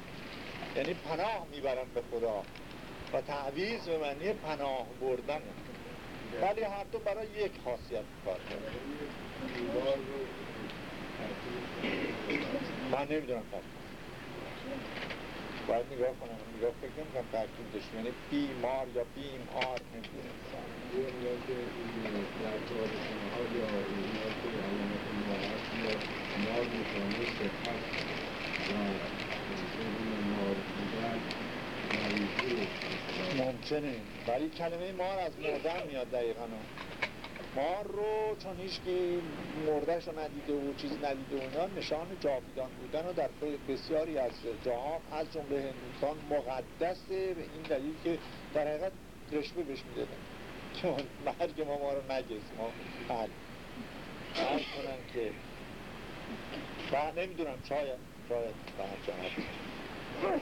یعنی پناه می‌برن به خدا. و تعویز به معنی پناه بردن ولی هر دو برای یک خاصیت کار من نمی‌دونم باید نگاه کنم نگاه فکر نمی کنم ترکیب داشت یعنی بیمار یا بیم آر نمی‌دونم ممکنه. ولی کلمه مار از مردن میاد دقیقا. مار رو چون هیچکی مردش رو ندیده و چیز ندیده و اینا نشان جاویدان بودن و در بسیاری از جاها از جمله هندوستان مقدسه به این دلیل که در حقیقت رشوه بهش می‌دادن. چون مرگ ما ما رو نگز ما حل حل کنن که و نمی‌دونم شاید شاید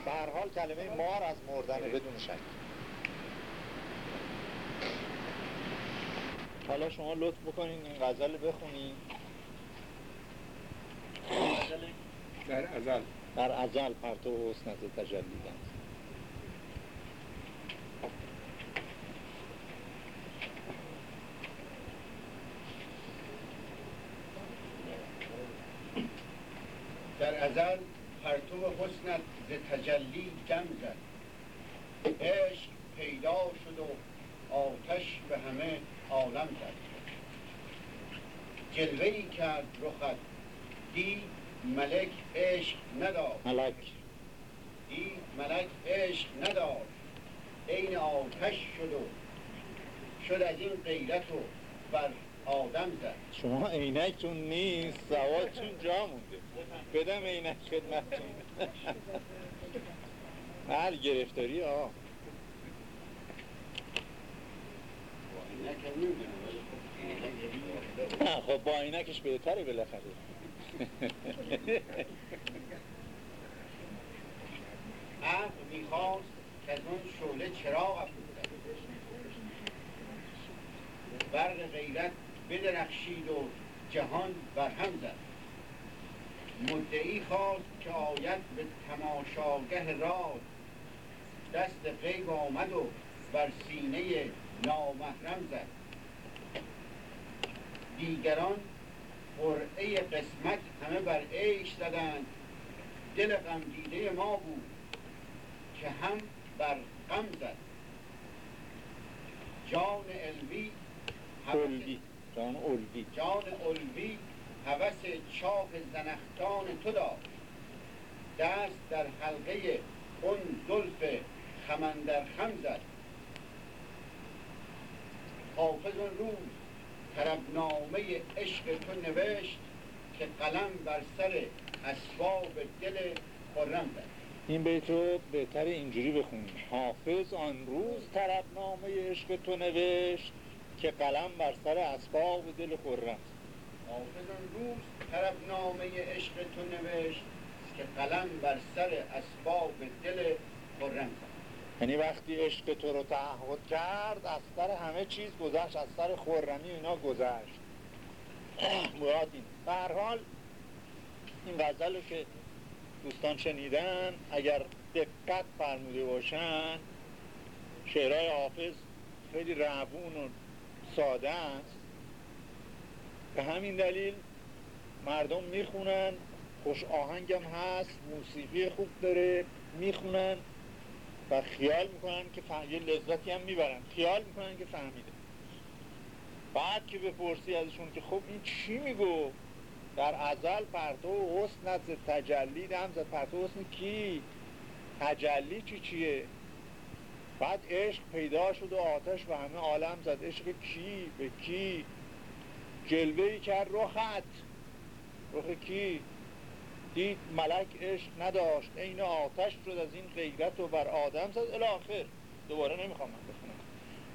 به هر حال کلمه مار از مردن بدون شک. حالا شما لطف بکنین این غزل بخونین. در ازل. در ازل پرتو حسنت تجلیدن ازل پرتو حسنت ز تجلی دم زد. عشق پیدا شد و آتش به همه عالم زد جلوه کرد رخت. دی ملک عشق نداشت. ملک. دی ملک عشق نداشت. عین آتش شد و شد از این غیرت و بر آدم زد. شما عینکتون نیست سوادتون جا مونده. بدم عینک خدمتتون. هر گرفتاری ها نکن نمی‌دونم نه، خب با عینکش بهتره بالاخره. عقل می‌خواست که از اون شعله چراغ افروزد برق غیرت بدرخشید و جهان برهم زد. مدعی خواست که آید به تماشاگه راز دست غیب آمد و بر سینه نامحرم زد. دیگران قرعه قسمت همه بر عیش زدند. دل غم دیده ما بود که هم بر غم زد. جان الوی الگی جان الگی جان الوی هوس چاک زنختان تو داشت دست در حلقه اون زلف خمندر خم زد. حافظ اون روز طربنامه عشق تو نوشت که قلم بر سر اسباب دل خرم زد این بیت رو بهتر اینجوری بخونیم. حافظ آن روز طربنامه عشق تو نوشت که قلم بر سر اسباب دل خرم. حافظ اون روز طربنامه عشق تو نوشت که قلم بر سر اسباب دل خرم زد یعنی وقتی عشق تو رو تعهد کرد از سر همه چیز گذشت از سر خرمی اینا گذشت. مراد این. به این غزل رو که دوستان شنیدن اگر دقت فرموده باشن شعرهای حافظ خیلی روون و ساده است. به همین دلیل مردم می‌خونن خوش آهنگم هست موسیقی خوب داره می‌خونن. و خیال می‌کنن که فهم... یه لذتی هم می‌برن خیال می‌کنن که فهمیده. بعد که بپرسی ازشون که خب این چی میگو؟ در ازل پرتو حسنت ز تجلی دم زد پرتو حسن کی؟ تجلی چی چیه؟ بعد عشق پیدا شد و آتش به همه عالم زد. عشق کی؟ به کی؟ جلوه ای کرد رخت. رخ کی؟ دید ملک عشق نداشت. عین آتش شد از این غیرت و بر آدم زد. الاخر دوباره نمی‌خوام من بخونم.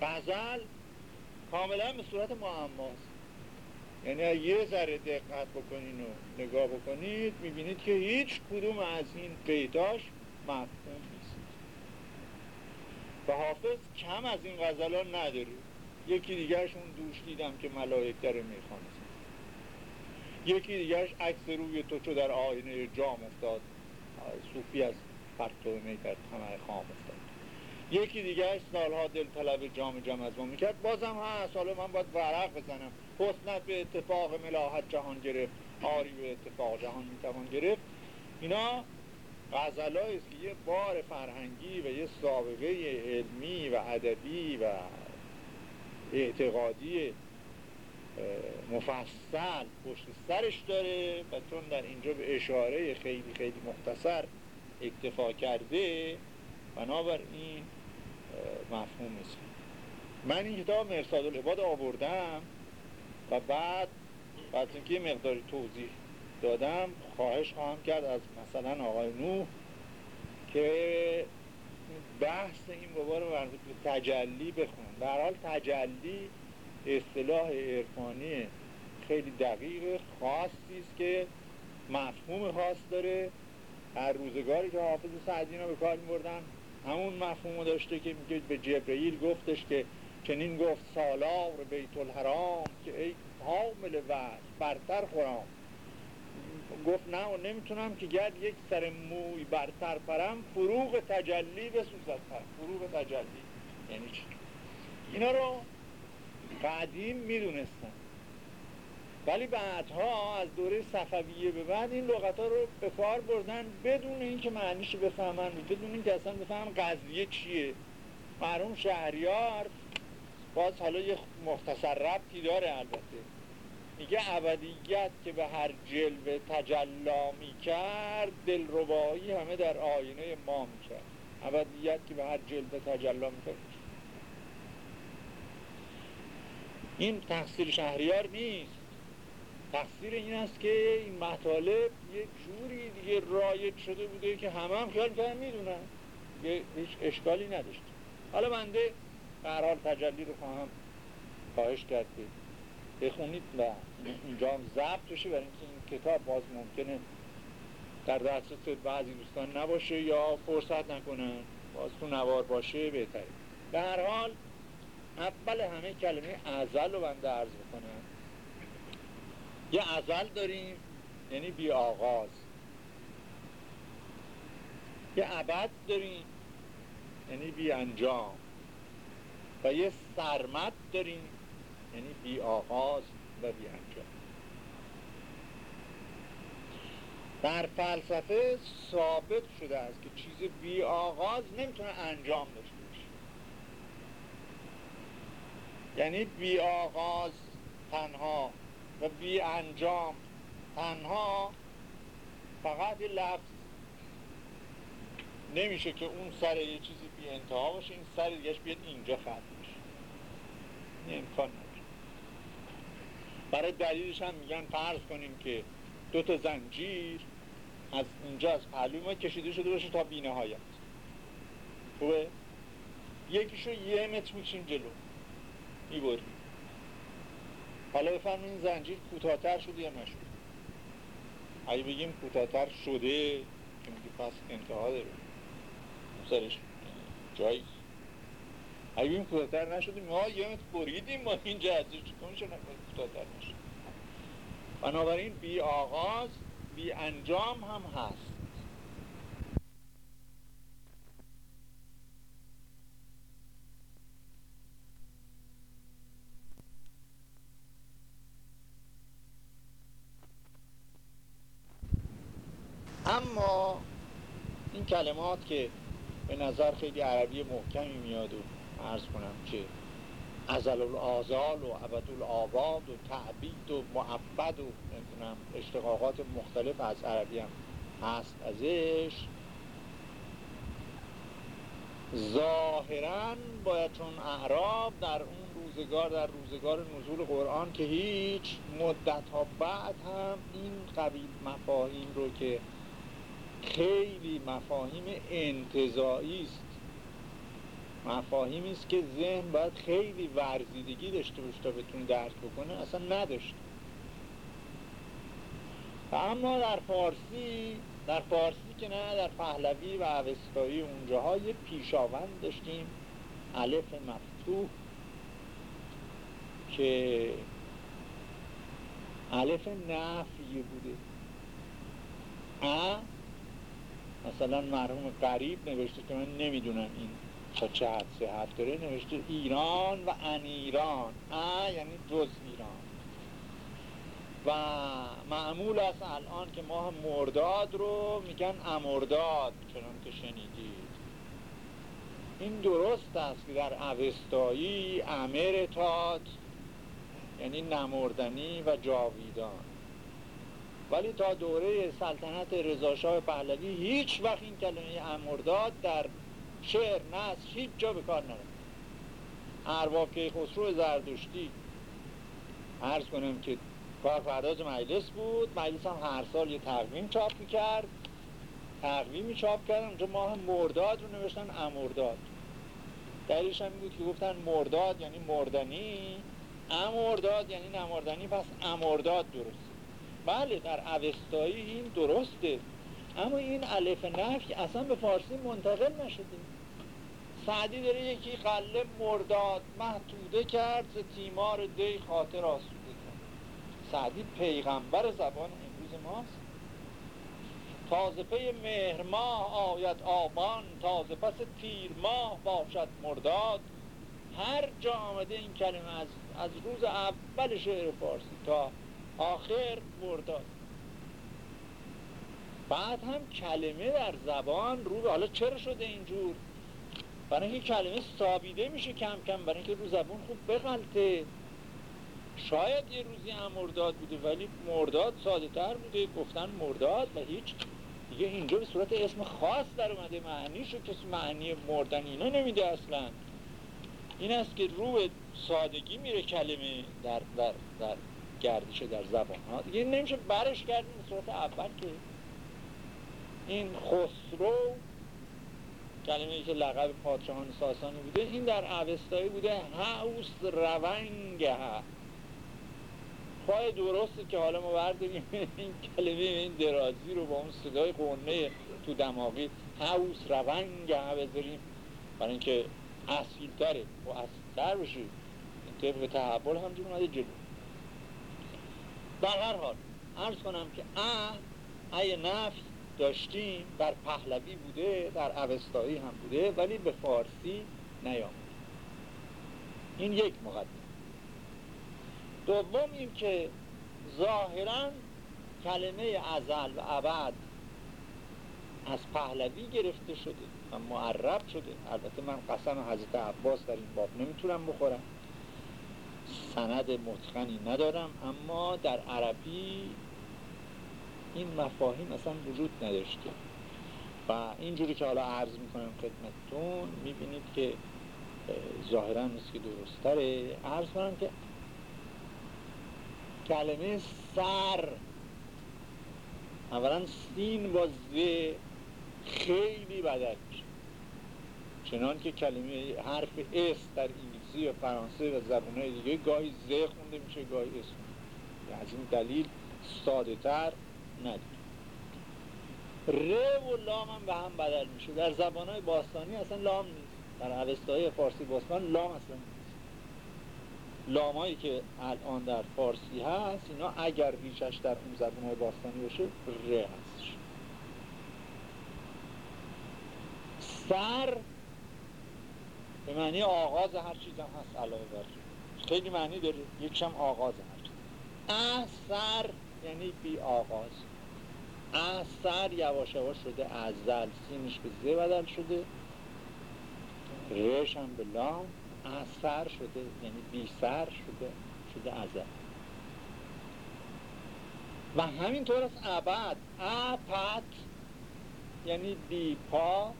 غزل کاملا به صورت معماست. یعنی یه ذره دقت بکنین و نگاه بکنید می‌بینید که هیچ کدوم از این قیداش مفهوم نیست. و حافظ کم از این غزل ها نداره یکی دیگرشون دوش دیدم که ملائک در میخوانست یکی دیگرش عکس روی تو چو در آینه جام افتاد. صوفی از پرتو می در کمر خام افتاد. یکی دیگرش سالها دل طلب جام جم از ما می‌کرد. بازم هست. حالا من باید ورق بزنم. حسنت به اتفاق ملاحت جهان گرفت. آری به اتفاق جهان می‌توان گرفت. اینا غزل است که یه بار فرهنگی و یه سابقه علمی و ادبی و اعتقادی مفصل پشت سرش داره و چون در اینجا به اشاره خیلی خیلی مختصر اکتفا کرده بنابراین مفهوم نیست. من این کتاب مرساد العباد آوردم و بعد بعد اینکه مقداری توضیح دادم خواهش خواهم کرد از مثلا آقای نوح که بحث این بابا رو مربوط به تجلی بخونن در حال تجلی اصطلاح عرفانی خیلی دقیق خاصی است که مفهوم خاص داره. هر روزگاری که حافظ سعدی رو به کار می‌بردن همون مفهوم داشته که میگه به جبرئیل گفتش که چنین گفت سالار بیت الحرام که ای حامل وحش برتر خورام. گفت نه و نمی‌تونم که گرد یک سر موی برتر پرم فروغ تجلی بسوزد پر فروغ تجلی. یعنی چی؟ اینا رو قدیم می‌دونستن. ولی بعدها از دوره صفویه به بعد این لغت ها رو به کار بردن بدون اینکه معنیش بفهمن بدون اینکه اصلا بفهمن قضیه چیه. مرحوم شهریار باز حالا یه مختصر ربطی داره البته. میگه ابدیت که به هر جلوه تجلا می‌کرد دلربایی همه در آینه ما می‌کرد. ابدیت که به هر جلوه تجلا می‌کرد. این تقصیر شهریار نیست. تقصیر این است که این مطالب یک جوری دیگه رایج شده بوده که همه هم خیال کنن می‌دونن. هیچ اشکالی نداشت. حالا بنده به حال تجلی رو خواهم خواهش کرد که بخونید و اینجا هم ضبط بشه برای اینکه این کتاب باز ممکنه در دسترس بعضی دوستان نباشه یا فرصت نکنن باز تو نوار باشه بهتره. به هر حال اول همه کلمه ازل رو بنده عرض بکنم یه ازل داریم یعنی بی آغاز. یه ابد داریم یعنی بی انجام. و یه سرمت داریم یعنی بی آغاز و بی انجام. در فلسفه ثابت شده است که چیز بی آغاز نمی‌تونه انجام داشته باشه یعنی بی آغاز تنها و بی انجام. تنها فقط لفظ. نمیشه که اون سر یه چیزی بی انتها باشه این سر دیگهش بیاد اینجا ختم بشه. این امکان برای دلیلش هم میگن فرض کنیم که دو تا زنجیر از اینجا از پهلوی ما کشیده شده باشه تا بی نهایت خوبه؟ یکیشو یه متر می‌کشیم جلو. می‌بریم حالا بفرمین این زنجیر کوتاهتر شده یا نشده. اگه بگیم کوتاهتر شده که میگه پس انتها داره. سرش جایی. اگه بگیم کوتاهتر نشده ما یه متر بریدیم ما این جهازش چکون شده کوتاهتر نشده بنابراین بی آغاز بی انجام هم هست. اما این کلمات که به نظر خیلی عربی محکمی میاد و عرض کنم که ازل الازال و عبد الآباد و تعبید و معبد و نمی‌دونم اشتقاقات مختلف از عربی هم هست ازش ظاهرا باید چون اعراب در اون روزگار در روزگار نزول قرآن که هیچ مدت ها بعد هم این قبیل مفاهیم رو که خیلی مفاهیم انتظایی است. مفاهیمی است که ذهن باید خیلی ورزیدگی داشته باشه تا بتونه درک بکنه. اصلا نداشته و اما در فارسی در فارسی که نه در پهلوی و اوستایی اونجاها یه پیشاوند داشتیم الف مفتوح که الف نفی بوده. ا مثلا مرحوم قریب نوشته که من نمی‌دونم این تا چه حد صحت داره نوشته ایران و ان ایران ا یعنی جز ایران. و معمول است الان که ماه مرداد رو میگن امرداد چنان که شنیدید. این درست است که در اوستایی امرتات یعنی نمردنی و جاویدان. ولی تا دوره سلطنت رضاشاه پهلوی هیچ وقت این کلمه امرداد در شعر نصر هیچ جا به کار نرفت. ارباب خسرو زردشتی. عرض کنم که کارفرداز مجلس بود. مجلس هم هر سال یه تقویم چاپ می‌کرد. تقویمی چاپ کردن. اونجا ماه مرداد رو نوشتن امرداد. دلیلش هم بود که گفتن مرداد یعنی مردنی. امرداد یعنی نمردنی پس امرداد درست. بله در اوستایی این درسته. اما این الف نفی اصلا به فارسی منتقل نشده. سعدی داره یکی قله مرداد محتوده کرد تیمار دی خاطر آسوده کرد. سعدی پیغمبر زبان امروز ماست. تازه پی مهر ماه آبان تازه پس تیر ماه باشد مرداد. هر جا آمده این کلمه از, از روز اول شعر فارسی تا آخر مرداد. بعد هم کلمه در زبان رو حالا چرا شده اینجور؟ برای اینکه کلمه سابیده میشه کم کم برای اینکه رو زبان خوب بغلطه. شاید یه روزی هم مرداد بوده ولی مرداد ساده تر بوده. گفتن مرداد و هیچ. دیگه اینجا به صورت اسم خاص در اومده. معنیشو کسی معنی مردن اینا نمیده اصلا. این است که رو به سادگی میره کلمه در, در, در گردش در زبان ها. دیگه نمیشه برش کردیم به صورت اول که این خسرو کلمه که لقب پادشاهان ساسانی بوده این در اوستایی بوده هاوس رونگه پای درسته که حالا ما برداریم این کلمه این درازی رو با اون صدای قونه تو دماغی هاوس رونگه بذاریم. برای اینکه اصیل تره و اصیل تر بشه طبق تحبال همجور اومده جلو. در هر حال عرض کنم که اه ای نفس داشتیم در پهلوی بوده در اوستایی هم بوده ولی به فارسی نیامده این یک مقدم دوم این که ظاهرا کلمه ازل و ابد از پهلوی گرفته شده و معرب شده. البته من قسم حضرت عباس در این باب نمی‌تونم بخورم. سند متقنی ندارم اما در عربی این مفاهیم اصلا وجود نداشته. و اینجوری که حالا عرض می‌کنم خدمتتون می‌بینید که ظاهرا نیست که درستره عرض کنم که کلمه سر اولا سین با خیلی میشه. چنان که کلمه حرف s در انگلیسی و فرانسه و زبانهای دیگه گاهی ز خونده میشه گاهی s خونده از این دلیل ساده تر ندید ر و لام هم به هم بدل میشه. در زبانهای باستانی اصلا لام نیست. در اوستای فارسی باستان لام اصلا نیست. لامایی که الان در فارسی هست اینا اگر ریشش در اون زبانهای باستانی باشه ر هست سر به معنی آغاز هر چیز هم هست علاوه بر خیلی معنی داره. یکشم آغاز هر چیز. سر یعنی بی آغاز. سر یواش یواش شده ازل سینش به زه بدل شده. رش هم به لام. سر شده یعنی بی سر شده شده ازل. و همینطور از ابد. اپت یعنی بی پا.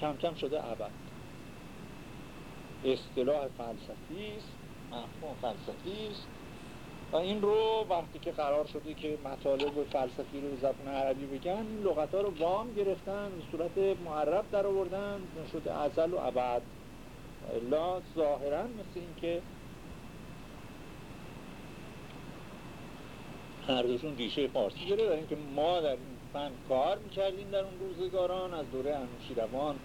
کم کم شده ابد. اصطلاح فلسفی است مفهوم فلسفی است. و این رو وقتی که قرار شده که مطالب فلسفی رو زبان عربی بگن این لغت ها رو وام گرفتن به صورت معرب در آوردن شده ازل و ابد. الا ظاهرا مثل این که هر دوشون ریشه فارسی داره و اینکه ما در این فن کار می‌کردیم در اون روزگاران از دوره انوشیروان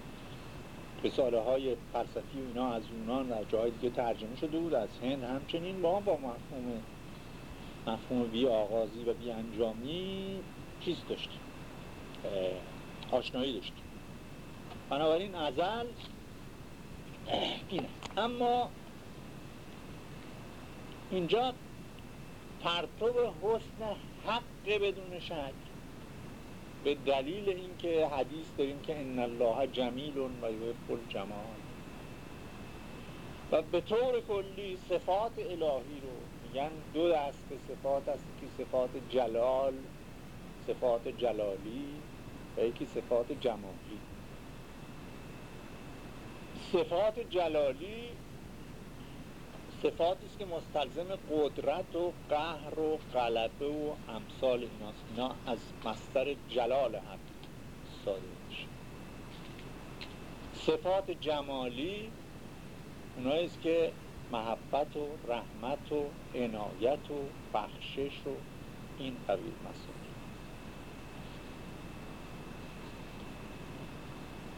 رساله های فلسفی و اینا از یونان در جای دیگه ترجمه شده بود. از هند همچنین با با مفهوم مفهوم بی آغازی و بی انجامی چیز داشتیم. آشنایی داشتیم. بنابراین ازل اینه. اما اینجا پرتو حسن حق بدون شک به دلیل اینکه حدیث داریم که ان الله جمیل و یحب الجمال. و به طور کلی صفات الهی رو میگن دو دست صفات هست که صفات جلال صفات جلالی و یکی صفات جمالی. صفات جلالی صفاتی است که مستلزم قدرت و قهر و غلبه و امثال ایناست. اینا از مستر جلال هم ساده میشه. صفات جمالی اوناییست که محبت و رحمت و عنایت و بخشش و این قبیل مسائل.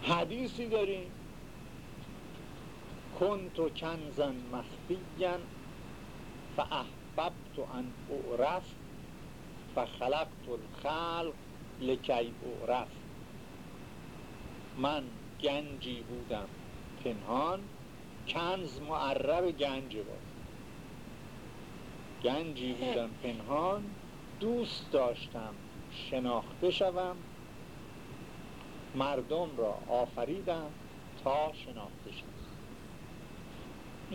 حدیثی داریم کنت کنزا مخفیا فاحببت ان اعرف فخلقت الخلق لکی اعرف من گنجی بودم پنهان کنز معرب گنج بود. گنجی بودم پنهان دوست داشتم شناخته شوم. مردم را آفریدم تا شناخته شد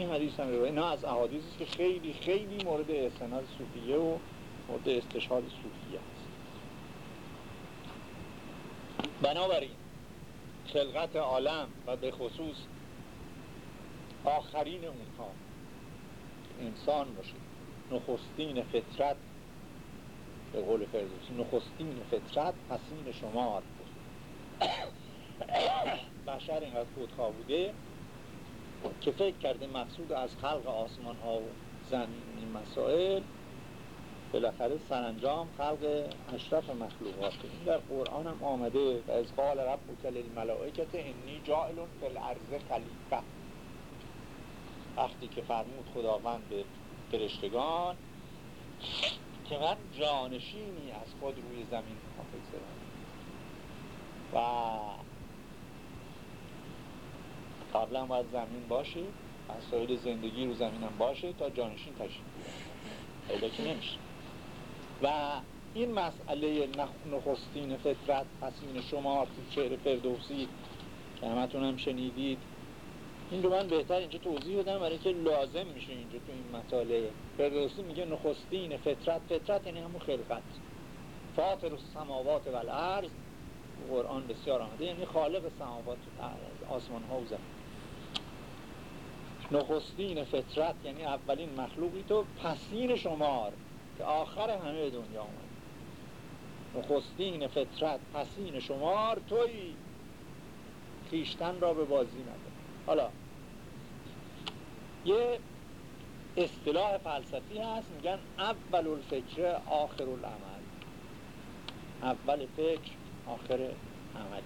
این حدیث هم روی اینا از احادیث که خیلی خیلی مورد استناد صوفیه و مورد استشهاد صوفیه است. بنابراین خلقت عالم و به خصوص آخرین اونها انسان باشه نخستین فطرت به قول فردوسی نخستین فطرت پسین شمار بشر اینقدر خودخواه بوده که فکر کرده مقصود از خلق آسمان ها و زمین این مسائل بالاخره سرانجام خلق اشرف مخلوقات. این در قرآن هم آمده و از قال رب کل الملائکت انی جائل فی الارض خلیفه وقتی که فرمود خداوند به فرشتگان که من جانشینی از خود روی زمین حافظ و قبلا باید زمین باشه مسائل زندگی رو زمین هم باشه تا جانشین تشکیل پیدا که نمیشه. و این مسئله نخستین فطرت پسین شما تو شعر فردوسی که همتون هم شنیدید. این رو من بهتر اینجا توضیح بدم برای که لازم میشه اینجا تو این مطالعه. فردوسی میگه نخستین فطرت. فطرت یعنی همون خلقت. فاطر السماوات و الارض قرآن بسیار آمده. یعنی خالق سماوات آسمان ها و زمین. نخستین فطرت یعنی اولین مخلوقی تو پسین شمار که آخر همه دنیا آمد نخستین فطرت پسین شمار توی خیشتن را به بازی نده. حالا یه اصطلاح فلسفی هست میگن اول الفکر آخر العمل. اول فکر آخر عمل.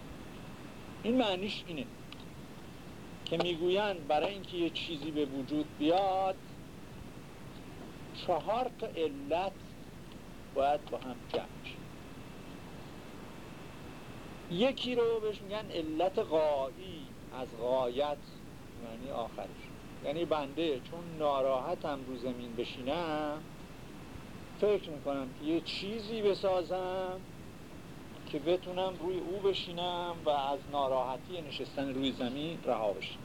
این معنیش اینه. که می‌گویند برای اینکه یه چیزی به وجود بیاد چهار تا علت باید با هم جمع یکی رو بهش میگن علت غایی از غایت یعنی آخرش. یعنی بنده چون ناراحتم رو زمین بشینم فکر می‌کنم که یه چیزی بسازم که بتونم روی او بشینم و از ناراحتی نشستن روی زمین رها بشم.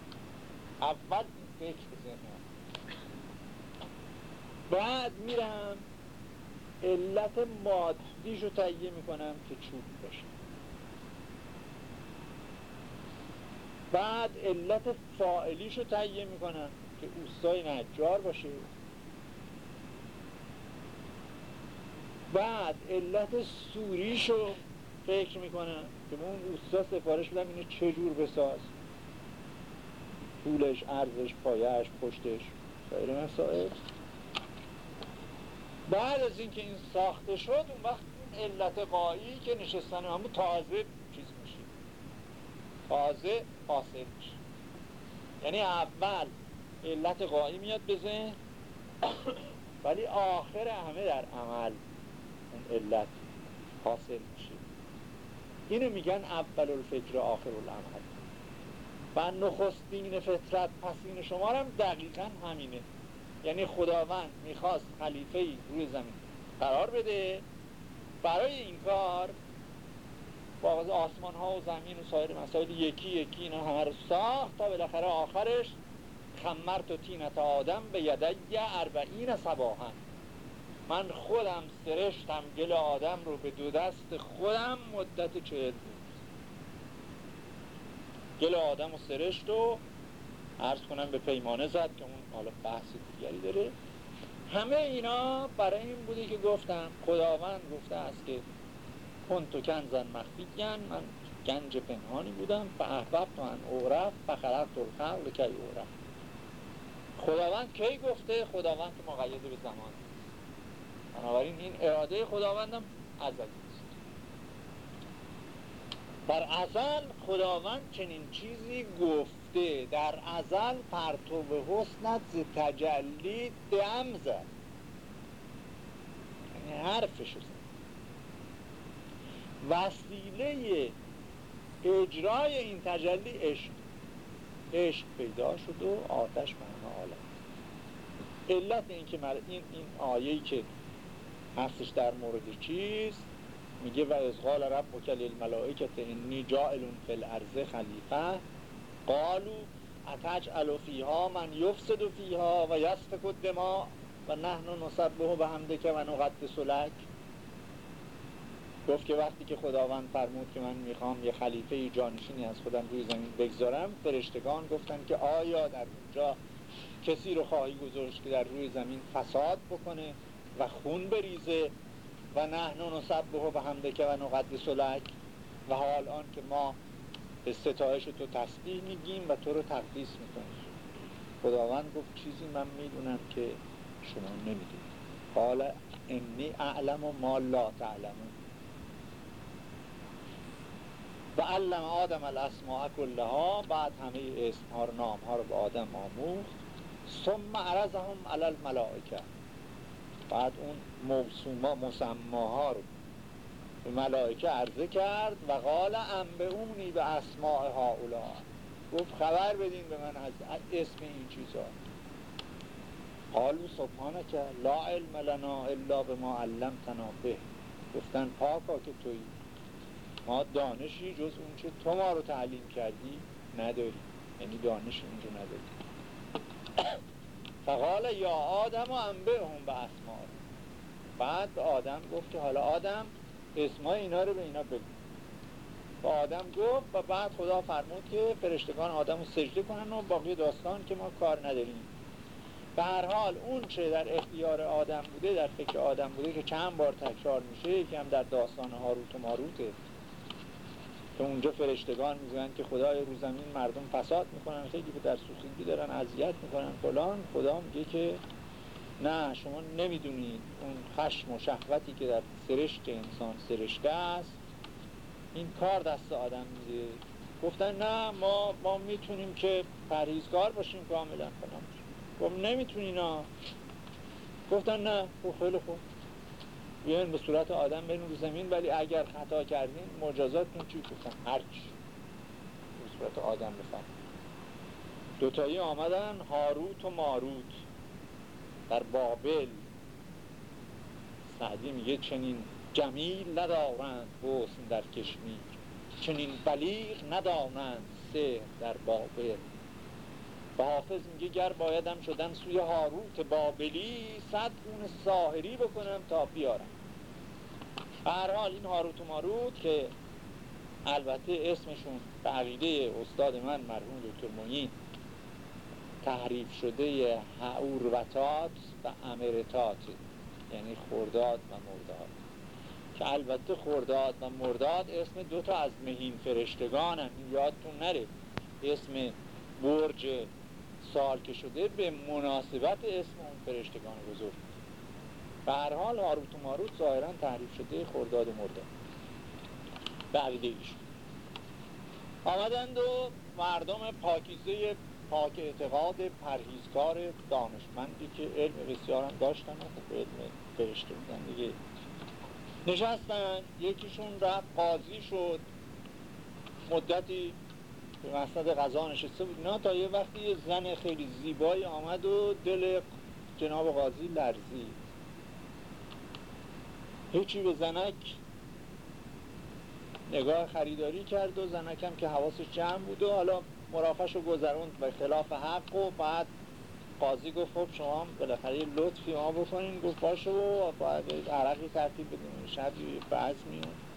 اول فکر بزنم بعد میرم علت مادیش رو تهیه می‌کنم که چوب باشه. بعد علت فائلیش رو تهیه می‌کنم که اوستای نجار باشه. بعد علت سوریش رو فکر می‌کنم که اون اوستا سفارش بدم اینو چجور بساز. طولش، عرضش، پایش، پشتش سایر مسائل. بعد از اینکه این ساخته شد اون وقت این علت قایی که نشستن همون تازه چیز میشه. تازه حاصل میشه. یعنی اول علت قایی میاد بزن ولی آخر همه در عمل اون علت حاصل میشه. اینو میگن اول الفکر آخر العمل. و نخستین فطرت پسین شما هم دقیقا همینه. یعنی خداوند می‌خواست خلیفه روی زمین قرار بده. برای این کار با آسمان ها و زمین و سایر مسائل یکی یکی اینا همه رو ساخت تا بالاخره آخرش خمرت و تینت آدم به یدی اربعین سباهن من خودم سرشتم گل آدم رو به دو دست خودم مدت چهل بود گل آدم و سرشت رو عرض کنم به پیمانه زد که اون حالا بحث دیگری داره. همه اینا برای این بوده که گفتم خداوند گفته است که کنتو کنزن مخفیگن من گنج پنهانی بودم و احباب تو ان اورف و خلق الخلق کی اورف خداوند کی گفته؟ خداوند که مقید به زمان بنابراین این اراده خداوندم ازلی است در ازل خداوند چنین چیزی گفته. در ازل پرتو حسنت ز تجلی دم زد. یعنی حرفش زد. وسیله اجرای این تجلی عشق. عشق پیدا شد و آتش معنی عالم علت این که این, این آیهی که هستش در مورد چیست؟ میگه و از قال ربک للملائکه انی جائل فی الارض خلیفه. قالو اتجعل فیها من یفسد فیها و یسفک الدماء و نحن نسبه به همدک و نقدس لک. گفت که وقتی که خداوند فرمود که من می‌خوام یه خلیفه جانشینی از خودم روی زمین بگذارم فرشتگان گفتن که آیا در اونجا کسی رو خواهی گذاشت که در روی زمین فساد بکنه؟ و خون بریزه و نحن نسبه به همدکه و نقدس لک. و حال آن که ما به ستایش تو تسبیح میگیم و تو رو تقدیس می‌کنیم. خداوند گفت چیزی من می‌دونم که شما نمی‌دونید. قال انی اعلم و ما لا تعلمون. و علم آدم الاسماء کلها بعد همه اسم ها رو نام ها رو به آدم آموخت. ثم عرضهم علی الملائکه. بعد اون موسوما مسماها رو به ملائکه عرضه کرد و قال انبئونی به اسماء هاولا گفت خبر بدین به من از اسم این چیزا. قالو سبحانک لا علم لنا الا به ما علمتنا به. گفتن پاکا که توی ما دانشی جز اون چه تو ما رو تعلیم کردی نداری. یعنی دانش اینجا نداری. فقال یا آدم و انبه هم به اسماء بعد آدم گفت که حالا آدم اسمای اینا رو به اینا بگو. و آدم گفت و بعد خدا فرمود که فرشتگان آدم رو سجده کنن و باقی داستان که ما کار نداریم. به هر حال اون چه در اختیار آدم بوده در فکر آدم بوده که چند بار تکرار میشه یکی هم در داستان هاروت و ماروته. که اونجا فرشتگان می‌گویند که خدای رو زمین مردم فساد می‌کنن خیلی به در سوسیدگی دارن اذیت می‌کنن فلان. خدا میگه که نه شما نمی‌دونید اون خشم و شهوتی که در سرشت انسان سرشته است. این کار دست آدم میده. گفتن نه ما ما می‌تونیم که پرهیزگار باشیم کاملا کنم گفت نمی‌تونی نه. گفتن نه خب خیلی خوب. بیاین به صورت آدم برین رو زمین ولی اگر خطا کردین مجازاتتون چی گفتن هرچی به صورت آدم بفرم دوتایی آمدن هاروت و ماروت. در بابل. سعدی میگه چنین جمیل ندارند حسن در کشمیر. چنین بلیغ ندانند سه در بابل. و حافظ میگه گر بایدم شدن سوی هاروت بابلی صد گونه ساهری بکنم تا بیارم. هر حال این هاروت و ماروت که البته اسمشون به استاد من مرحوم دکتر موین تحریف شده هعوروتات و امرتات یعنی خورداد و مرداد. که البته خورداد و مرداد اسم دو تا از مهین فرشتگان هم. یادتون نره. اسم برج سال که شده به مناسبت اسم اون فرشتگان بزرگ. به هر حال هاروت و ماروت ظاهرا تعریف شده خورداد و مرداد به عقیده ایشون آمدند و مردم پاکیزه پاک اعتقاد پرهیزکار دانشمندی که علم بسیار هم داشتن و علم فرشته بودن دیگه. نشستن یکیشون رفت قاضی شد. مدتی مسند غذا نشسته بود. نه تا یه وقتی یه زن خیلی زیبایی آمد و دل جناب قاضی لرزی هیچی به زنک نگاه خریداری کرد و زنکم که حواسش جمع بود و حالا مرافش رو گذروند به خلاف حق و بعد قاضی گفت خب شما بالاخره لطفی ما بکنین گفت باشه و باید عرقی ترتیب بدیم شبی بعض میون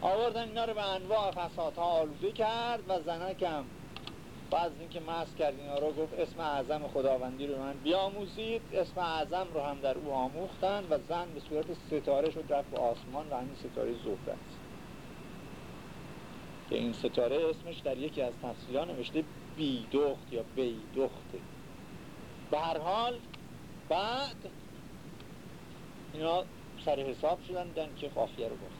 آوردن اینا رو به انواع فساد ها آلوده کرد و زنکم. بعد از اینکه مست کرد اینا رو گفت اسم اعظم خداوندی رو من بیاموزید. اسم اعظم رو هم در او آموختن و زن به صورت ستاره شد رفت به آسمان و همین ستاره زهره که این ستاره اسمش در یکی از تفسیرها نوشته بیدخت یا بیدخته به هر حال بعد اینا سر حساب شدن دن که قافیه رو گفت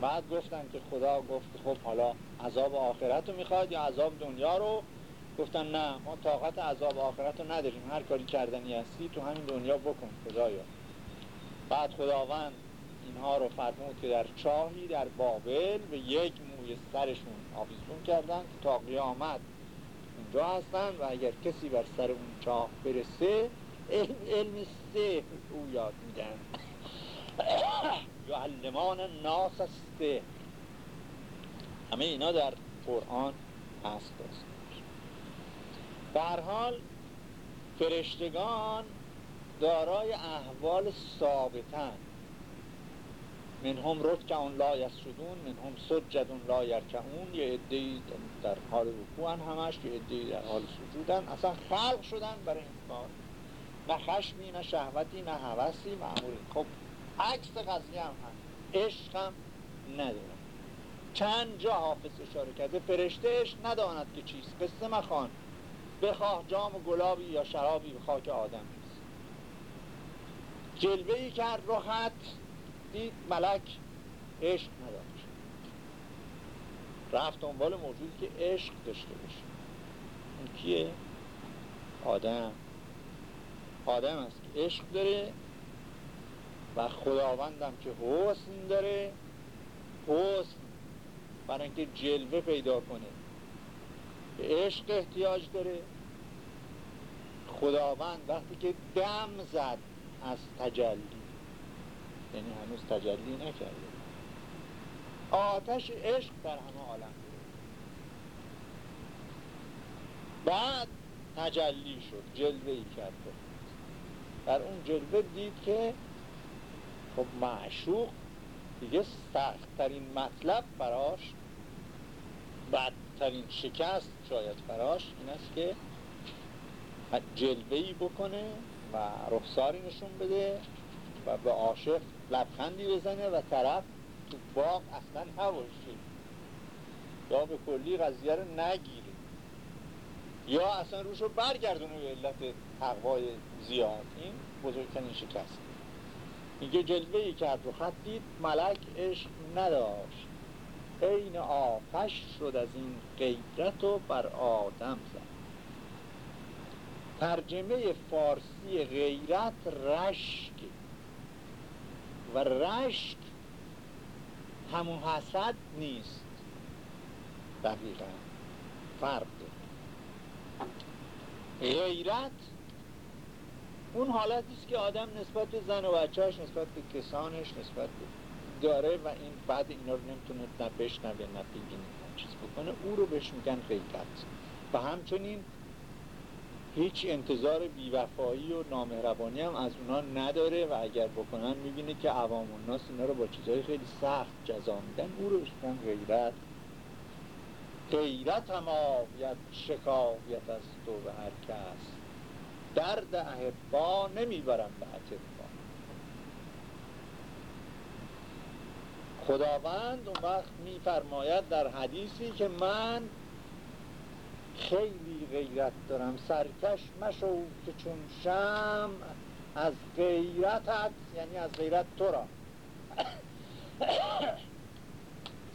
بعد گفتن که خدا گفت خب حالا عذاب آخرت رو می‌خواد یا عذاب دنیا رو؟ گفتن نه ما طاقت عذاب آخرت رو نداریم. هر کاری کردنی هستی تو همین دنیا بکن خدایا. بعد خداوند اینها رو فرمود که در چاهی در بابل به یک موی سرشون آویزون کردن که تا قیامت اونجا هستن و اگر کسی بر سر اون چاه برسه علم, علم سحر او یاد میدن. یعلمان الناس است همه اینا در قرآن هست. به حال فرشتگان دارای احوال ثابتن. من هم رکعون لا یسجدون من هم سجدون لا یرکعون. یه عده‌ای در حال رکوعن همش یه عده‌ای در حال سجودن. اصلا خلق شدن برای این کار. نه خشمی نه شهوتی نه حوثی معمولی خب عکس قضیه هم هم نداره. چند جا حافظ اشاره کرده فرشته عشق نداند که چیست. قصه مخوان. بخواه جام و گلابی یا شرابی به خاک آدم نیست. جلوه ای کرد روحت دید ملک عشق نداشت. رفت دنبال موجودی که عشق داشته باشه. اون کیه؟ آدم. آدم است که عشق داره. و خداوندم که حسن داره. حسن برای اینکه جلوه پیدا کنه. به عشق احتیاج داره. خداوند وقتی که دم زد از تجلی. یعنی هنوز تجلی نکرده. آتش عشق در همه عالم. بعد تجلی شد جلوه ای کرد. در اون جلوه دید که خب معشوق دیگه سختترین مطلب براش بدترین شکست شاید براش این است که جلوه ای بکنه و رخساری نشون بده و به عاشق لبخندی بزنه و طرف تو باغ اصلا نباشه. یا به کلی قضیه رو نگیره. یا اصلا روش رو برگردونه به علت تقوای زیاد. این بزرگترین شکست. میگه جلوه ای کرد و خط دید ملک عشق نداشت. عین آتش شد از این غیرت و بر آدم زد. ترجمه فارسی غیرت رشک. و رشک همون حسد نیست. دقیقا. فرق غیرت اون حالتی که آدم نسبت به زن و بچهش نسبت به کسانش نسبت به داره و این بعد اینا رو نمی‌تونه نه بشنوه نه بگه چیز بکنه او رو بهش میگن غیرت و همچنین هیچ انتظار بیوفایی و نامهربانی هم از اونا نداره و اگر بکنن می‌بینه که عوام الناس اینا رو با چیزهای خیلی سخت جزا میدن. او رو بهش غیرت. غیرت هم آوید شکایت از تو به هر کس. درد احبا نمی‌برم به اتبا خداوند اون وقت میفرماید در حدیثی که من خیلی غیرت دارم سرکش مشو که چون شم از غیرتت یعنی از غیرت تو را.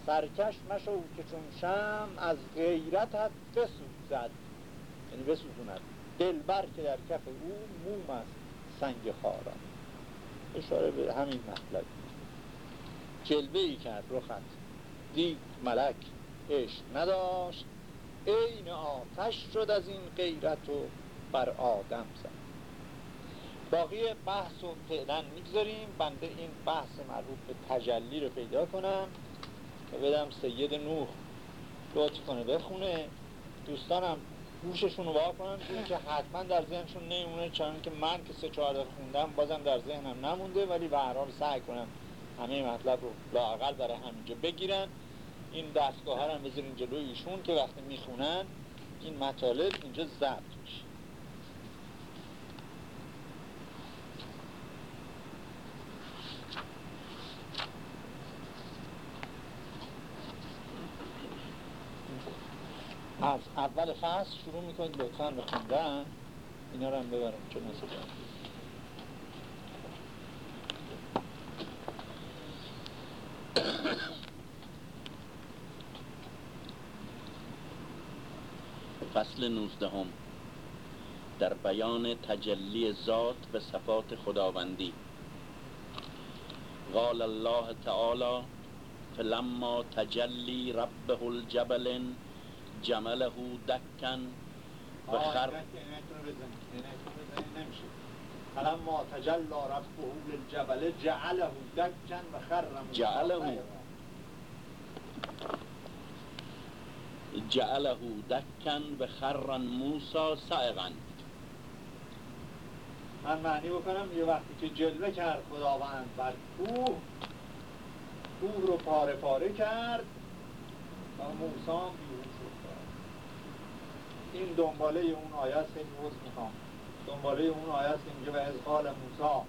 سرکش مشو که چون شم از غیرتت بسوزد. یعنی بسوزوند دلبر که در کف او موم است سنگ خارا. اشاره به همین مطلب. جلوه ای کرد رخت دید ملک عشق نداشت عین آتش شد از این غیرت و بر آدم زد. باقی بحث رو فعلا می‌گذاریم. بنده این بحث مربوط به تجلی رو پیدا کنم و بدم سید نوح لطف کنه بخونه. دوستانم گوششون رو کنن که حتما در ذهنشون نمیمونه چون که من که سه چهار خوندم بازم در ذهنم نمونده ولی به هر حال سعی کنم همه مطلب رو لاقل برای همینجا بگیرن. این دستگاه هم بذارین جلوی ایشون که وقتی می‌خونن این مطالب اینجا ضبط میشه از اول فصل شروع می‌کنید لطفا به خوندن. اینا رو هم ببرم چون فصل نوزدهم. در بیان تجلی ذات به صفات خداوندی. قال الله تعالی فلما تجلی ربه الجبل جمله دکن و خر فلما تجلا ربه للجبل جعله دکا و خر موسی جعله. جعله دکن به خرن موسا سائغا من معنی بکنم یه وقتی که جلوه کرد خداوند بر کوه کوه رو پاره پاره کرد و موسی افتاد این دنباله اون آیه است که عوض می‌خوام. دنباله اون آیه است میگه و از قال موسی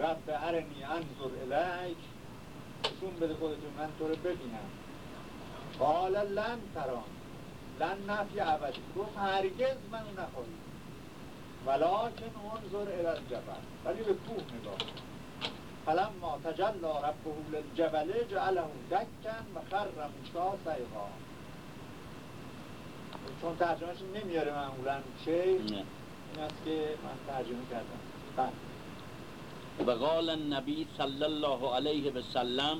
رب ارنی انظر الیک. نشون بده خودتون من تو رو ببینم. قال لن تران. لن نفی عبدی گفت هرگز منو نخواهی. ولکن انظر الى الجبل. ولی به کوه نگاه. فلما تجلا ربه للجبل جعله دکا و خر موسی صیقا چون ترجمهش نمیاره معمولا. نه. این است که من ترجمه کردم. بله. و قال النبی صلی الله علیه و سلم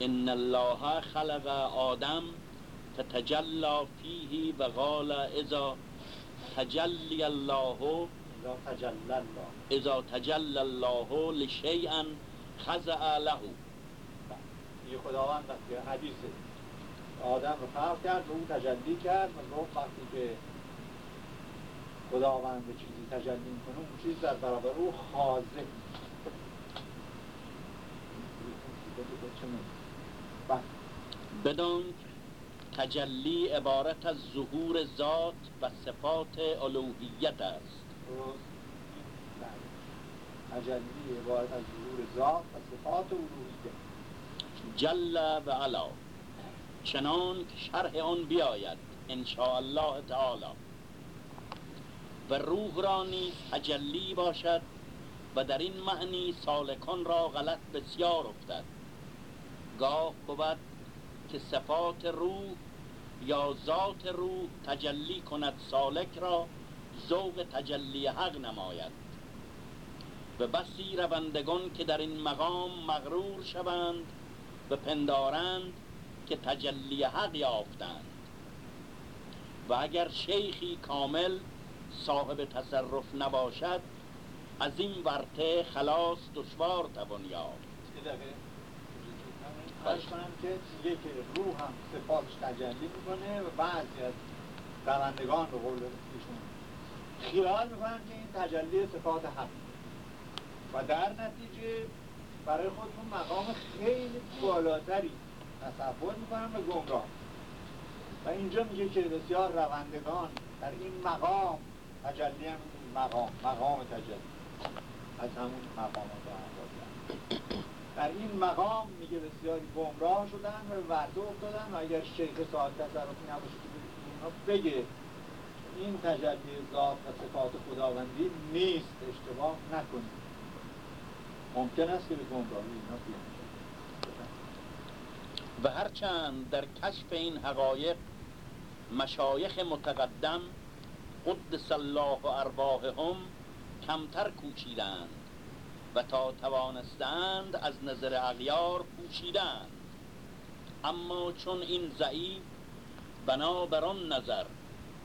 ان الله خلق آدم فتجلا فیه و قال اذا تجلی الله اذا تجلی الله. لشیئا خضع له. یه خداوند وقتی حدیث آدم رو خلق کرد به اون تجلی کرد و گفت وقتی که خداوند به چیزی تجلی می‌کنه اون چیز در برابر او خاضع بله. بدان تجلی عبارت از ظهور ذات و صفات الوهیت است. تجلی عبارت از ظهور ذات و صفات الوهیه جل و علا چنان شرح آن بیاید ان الله تعالی. و روح را نیز تجلی باشد و در این معنی سالکان را غلط بسیار افتد. گاه بود که صفات روح یا ذات روح تجلی کند سالک را ذوق تجلی حق نماید. و بسی روندگان که در این مقام مغرور شوند و پندارند که تجلی حق یافتند. و اگر شیخی کامل صاحب تصرف نباشد از این ورته خلاص دشوار توان یافت. دقیقه. فرض کنم که که روح هم صفاتش تجلی می‌کنه و بعضی از روندگان به قول ایشون. خیال می‌کنن که این تجلی صفات حق. و در نتیجه برای خودشون مقام خیلی بالاتری تصور می‌کنن به گمراه. و اینجا میگه که بسیار روندگان در این مقام تجلی هم مقام مقام تجلی. از همون احوال در این مقام میگه بسیاری گمراه شدن و ورده افتادن و اگر شیخ صاحب تصرفی نباشه که به اونا بگه. این تجلی ذات و صفات خداوندی نیست اشتباه نکنید. ممکن است که به گمراهی اینا بیان. و هرچند در کشف این حقایق مشایخ متقدم قدس الله ارواحهم کمتر کوشیدند و تا توانستند از نظر اغیار پوشیدند. اما چون این ضعیف بنا بر آن نظر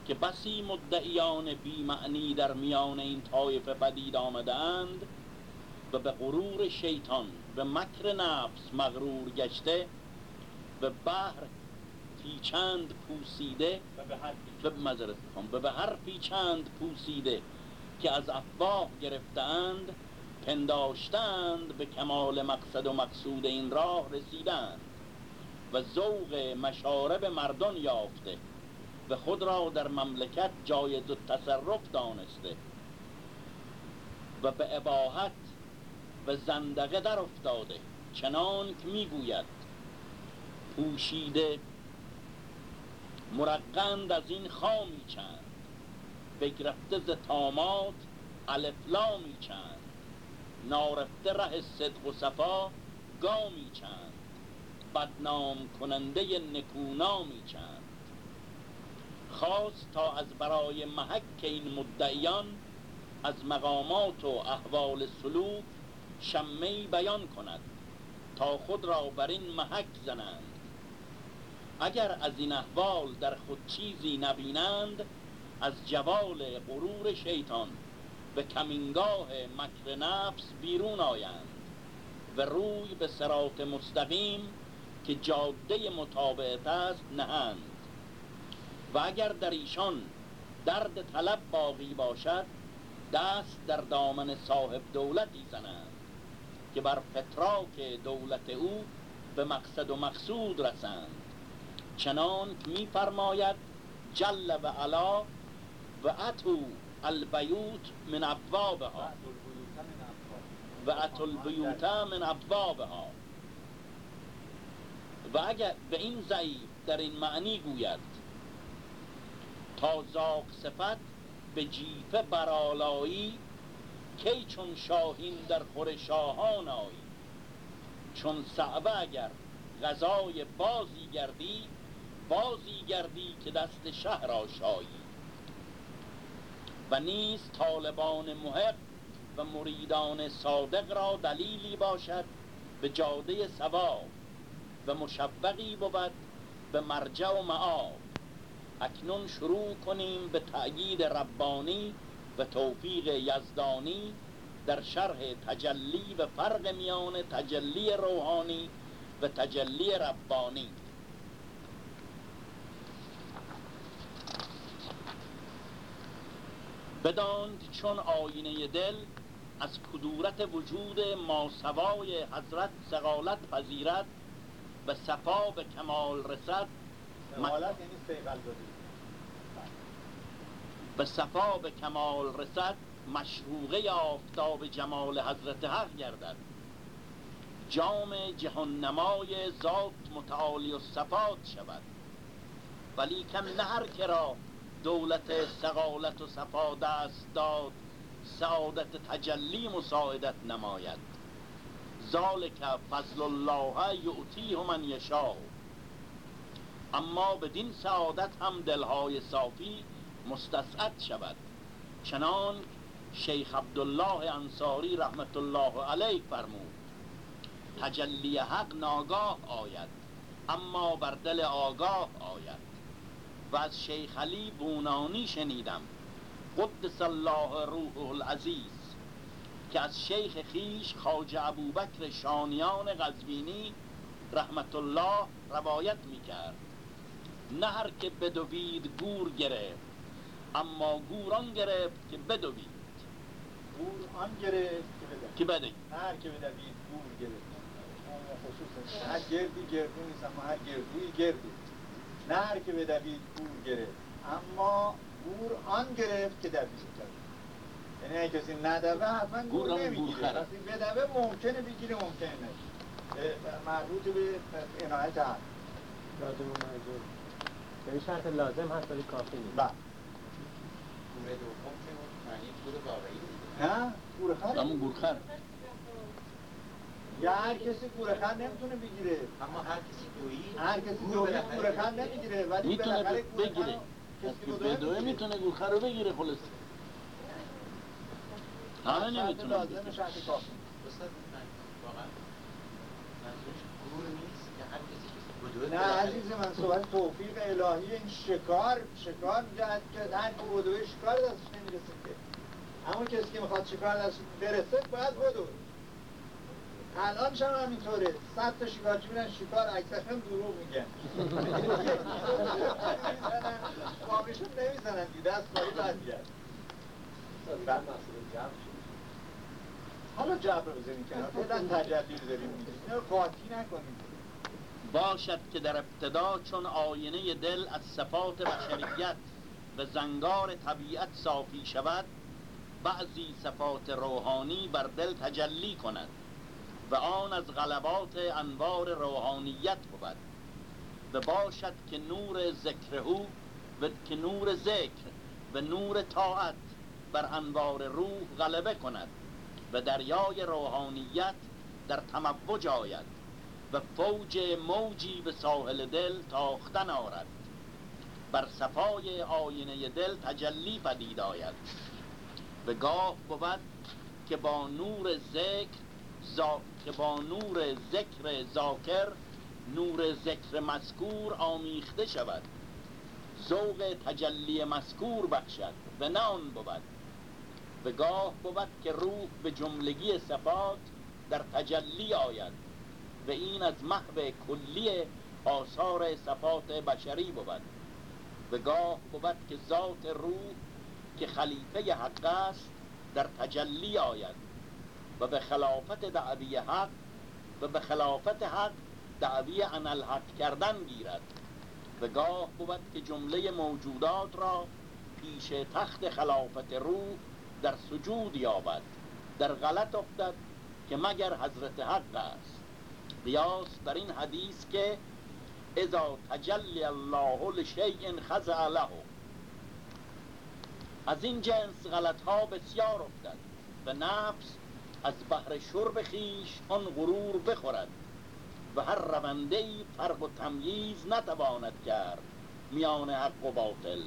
که بسی مدعیان بی معنی در میان این طایفه پدید آمدند و به غرور شیطان به مکر نفس مغرور گشته به بحر پیچند پوسیده و به هر مذارت می‌خوام. به هر پیچند پوسیده که از افواه گرفتند پنداشتند به کمال مقصد و مقصود این راه رسیدند و ذوق مشارب مردان یافته و خود را در مملکت جایز و تصرف دانسته و به اباحت و زندقه در افتاده. چنان که می‌گوید پوشیده مرقند از این خامی چند بگرفته ز تامات الفلامی چند نارفته ره صدق و صفا گامی چند بدنام کننده نکونامی چند خواست تا از برای محک این مدعیان از مقامات و احوال سلوک شمی بیان کند تا خود را بر این محک زنند. اگر از این احوال در خود چیزی نبینند از جوال غرور شیطان به کمینگاه مکر نفس بیرون آیند و روی به سرات مستقیم که جاده مطابعت است نهند. و اگر در ایشان درد طلب باقی باشد دست در دامن صاحب دولتی زنند که بر فتراک دولت او به مقصد و مقصود رسند. چنان میفرماید جل و علا و اتو البیوت من ابوابها. و اتو البیوت من ابوابها. و اگر به این ضعیف در این معنی گوید تا زاق صفت به جیفه برالایی کی چون شاهین در خور شاهان آیی؟ چون صعبه اگر غذای بازی گردی بازی گردی که دست شهر آشایی. و نیز طالبان محق و مریدان صادق را دلیلی باشد به جاده ثواب و مشوقی بود به مرجع و معاب. اکنون شروع کنیم به تأیید ربانی و توفیق یزدانی در شرح تجلی و فرق میان تجلی روحانی و تجلی ربانی. بداند چون آینه دل از کدورت وجود ماسوای حضرت سقالت پذیرد و صفا به کمال رسد. سقالت یعنی به صفا به کمال رسد مشروقه آفتاب جمال حضرت حق گردد. جام جهنمای ذات متعالی و صفات شود. ولی کم نه هر کرا دولت سقالت و صفا دست داد سعادت تجلی مساعدت نماید. ذالک فضل الله یعطیه من یشاء. اما بدین سعادت هم دلهای صافی مستسعد شود. چنان شیخ عبدالله انصاری رحمت الله علیه فرمود تجلی حق ناگاه آید اما بر دل آگاه آید. و از شیخ علی بونانی شنیدم. قدس الله روحه العزیز که از شیخ خیش خواجه ابوبکر شانیان غزبینی رحمت الله روایت می‌کرد. نه هر که بدوید گور گرفت اما گوران گرفت که بدوید. گور آن گرفت که بدوید. هر که بدوید گور گرفت. خصوصا هر گردی گردو نیست اما هر گردوی گردی. نه هر که بدوید گور گرفت. اما گور آن گرفت که دوید کرد. یعنی اگه کسی ندوه حتما گور نمی‌گیره. وقتی بدوه ممکنه بگیره ممکنه نشه. مربوط به عنایت حق. لازم و منظور یعنی شرط لازم هست ولی کافی نیست. بله. گوره دوم که معنی گور واقعی نه گورخر همون گورخر یا هر کسی گورخر نمی‌تونه بگیره. اما هر کسی دویی هر کسی دویی گورخر نمی‌گیره ولی می‌تونه بگیره. کسی می‌گیره. می‌تونه گورخر رو بگیره خلاص. همه نمی‌تونه لازم شرط کافی. نه عزیز من صحبت توفیق الهی این شکار شکار میگه که هر که بدوه شکار دستش نمی‌رسه که. همون کسی که می‌خواد شکار دستش برسه باید بدوه. الان هم همینطوره صد تا شکارچی میرن شکار اکثرا دروغ میگن. واقعشون نمی‌زنن دیگه دست خواهی برگرد حالا جبر رو بزنیم کنار فعلا تجلی اینا رو قاطی نکنیم. باشد که در ابتدا چون آینه دل از صفات بشریت و زنگار طبیعت صافی شود بعضی صفات روحانی بر دل تجلی کند. و آن از غلبات انوار روحانیت بود و باشد که نور ذکرهو و که نور ذکر و نور طاعت بر انوار روح غلبه کند و دریای روحانیت در تموج آید و فوج موجی به ساحل دل تاختن آرد بر صفای آینه دل تجلی پدید آید و گاه بود که با نور ذکر. که با نور ذکر ذاکر نور ذکر مذکور آمیخته شود. ذوق تجلی مذکور بخشد و نه آن بود. به گاه بود که روح به جملگی صفات در تجلی آید. و این از محو کلی آثار صفات بشری بود. به گاه بود که ذات روح که خلیفه حق است در تجلی آید. و به خلافت دعوی حق و به خلافت حق دعوی الحق کردن گیرد. و گاه بود که جمله موجودات را پیش تخت خلافت روح در سجود یابد. در غلط افتد که مگر حضرت حق است. قیاس در این حدیث که اذا تجلی الله لشیء خضع له. از این جنس غلط ها بسیار افتد و نفس از بحر شرب خیش آن غرور بخورد و هر رونده فرق و تمییز نتواند کرد میان حق و باطل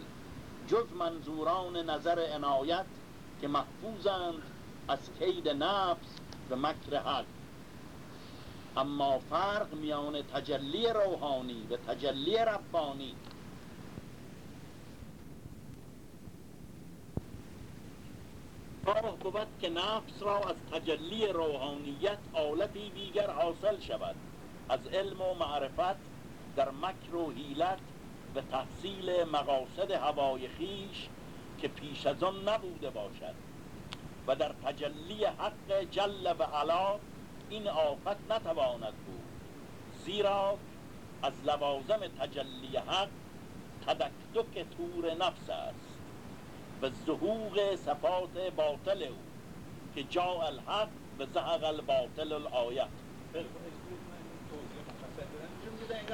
جز منظوران نظر عنایت که محفوظند از کید نفس و مکر حق. اما فرق میان تجلی روحانی و تجلی ربانی راه بود که نفس را از تجلی روحانیت آلتی دیگر حاصل شود. از علم و معرفت در مکر و حیلت و تحصیل مقاصد هوای خیش که پیش از آن نبوده باشد. و در تجلی حق جل و علا این آفت نتواند بود. زیرا از لوازم تجلی حق تدکدک تور نفس است. و زهوق صفات باطل او که جا الحق و زهق الباطل الآیت.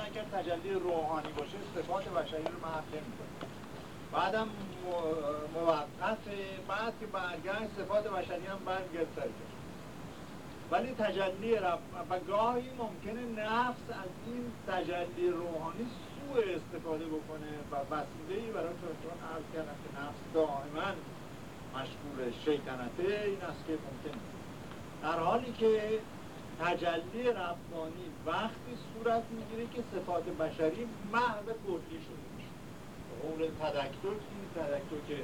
اگر تجلی روحانی باشه صفات بشری رو محو نمی‌کنه بعدم موقت بعد که برگشت صفات بشری هم برگرد سر ولی تجلی رب و گاهی ممکنه نفس از این تجلی روحانی سوء استفاده بکنه و وسیله ای برای چون عرض کردم که نفس دائما مشغول شیطنته این است که ممکن در حالی که تجلی ربانی وقتی صورت می‌گیره که صفات بشری محو کلی شده باشه قول تدکتر این تدکتر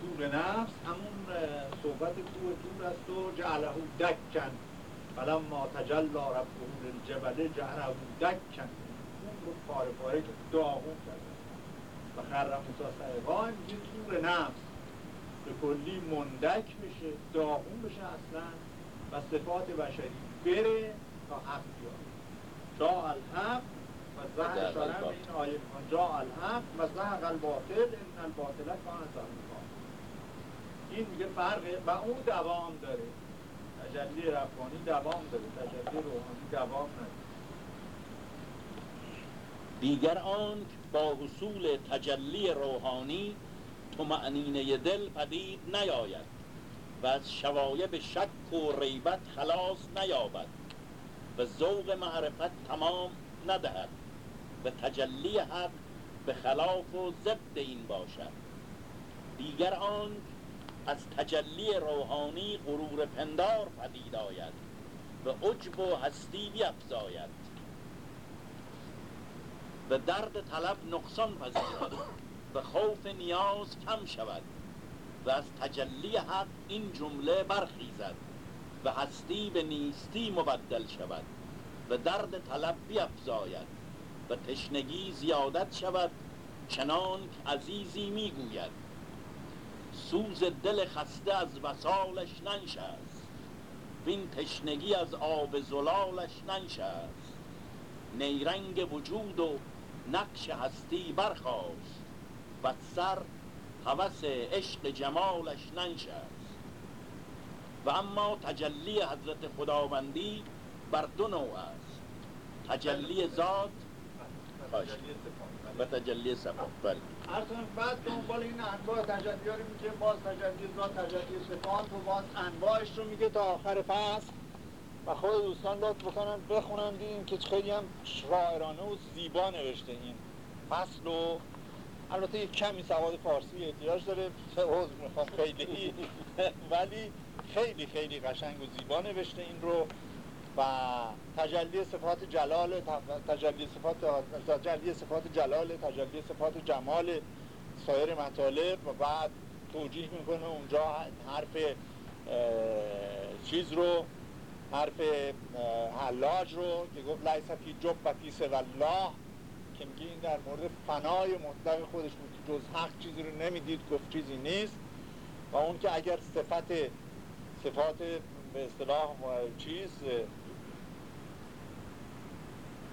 تور نفس همون صحبت کوه تور است و جعله دکن. ما تجلا ربه للجبل جعله دکن. اون پاره پاره که داغون کرده. و خر موسی سعیقا میگه تور نفس. به کلی مندک میشه داغون بشه اصلا و صفات بشری بره تا حق بیاد. جا الحق و زهر اشاره به این آیه جا الحق و زهق الباطل ان الباطل کان زهقا این میگه فرق و اون دوام داره. تجلی ربانی دوام داره. تجلی روحانی دوام نداره. دیگر آن با حصول تجلی روحانی معنینه دل پدید نیاید و از شوایب شک و ریبت خلاص نیابد و ذوق معرفت تمام ندهد و تجلی حق به خلاف و ضد این باشد. دیگر آن از تجلی روحانی غرور پندار پدید آید و عجب و هستی بیفزاید. و درد طلب نقصان پذیرد و خوف نیاز کم شود و از تجلی حق این جمله برخیزد و هستی به نیستی مبدل شود و درد طلب بیفزاید و تشنگی زیادت شود چنان که عزیزی می‌گوید سوز دل خسته از وسالش ننشست وین تشنگی از آب زلالش ننشست نیرنگ وجود و نقش هستی برخواست و سر هوس عشق جمالش ننشست. و اما تجلی حضرت خداوندی بر دو نوع است. تجلی ذات و تجلی صفات. بله. بعد دنبال این انواع تجلی میگه باز تجلی ذات تجلی صفات و باز انواعش رو میگه تا آخر فصل. و خود دوستان لطف بکنن بخونن این که خیلی هم شاعرانه و زیبا نوشته این فصل و البته یک کمی سواد فارسی احتیاج داره. عوض می‌خوام خیلی. ولی خیلی خیلی قشنگ و زیبا نوشته این رو و تجلی صفات جلال تجلی صفات تجلی صفات جلال تجلی صفات جمال سایر مطالب و بعد توجیه می‌کنه اونجا حرف چیز رو. حرف حلاج رو که گفت لیس فی جبتی سو الله که میگه این در مورد فنای مطلق خودش بود. جز حق چیزی رو نمی‌دید گفت چیزی نیست. و اون که اگر صفت صفات به اصطلاح چیز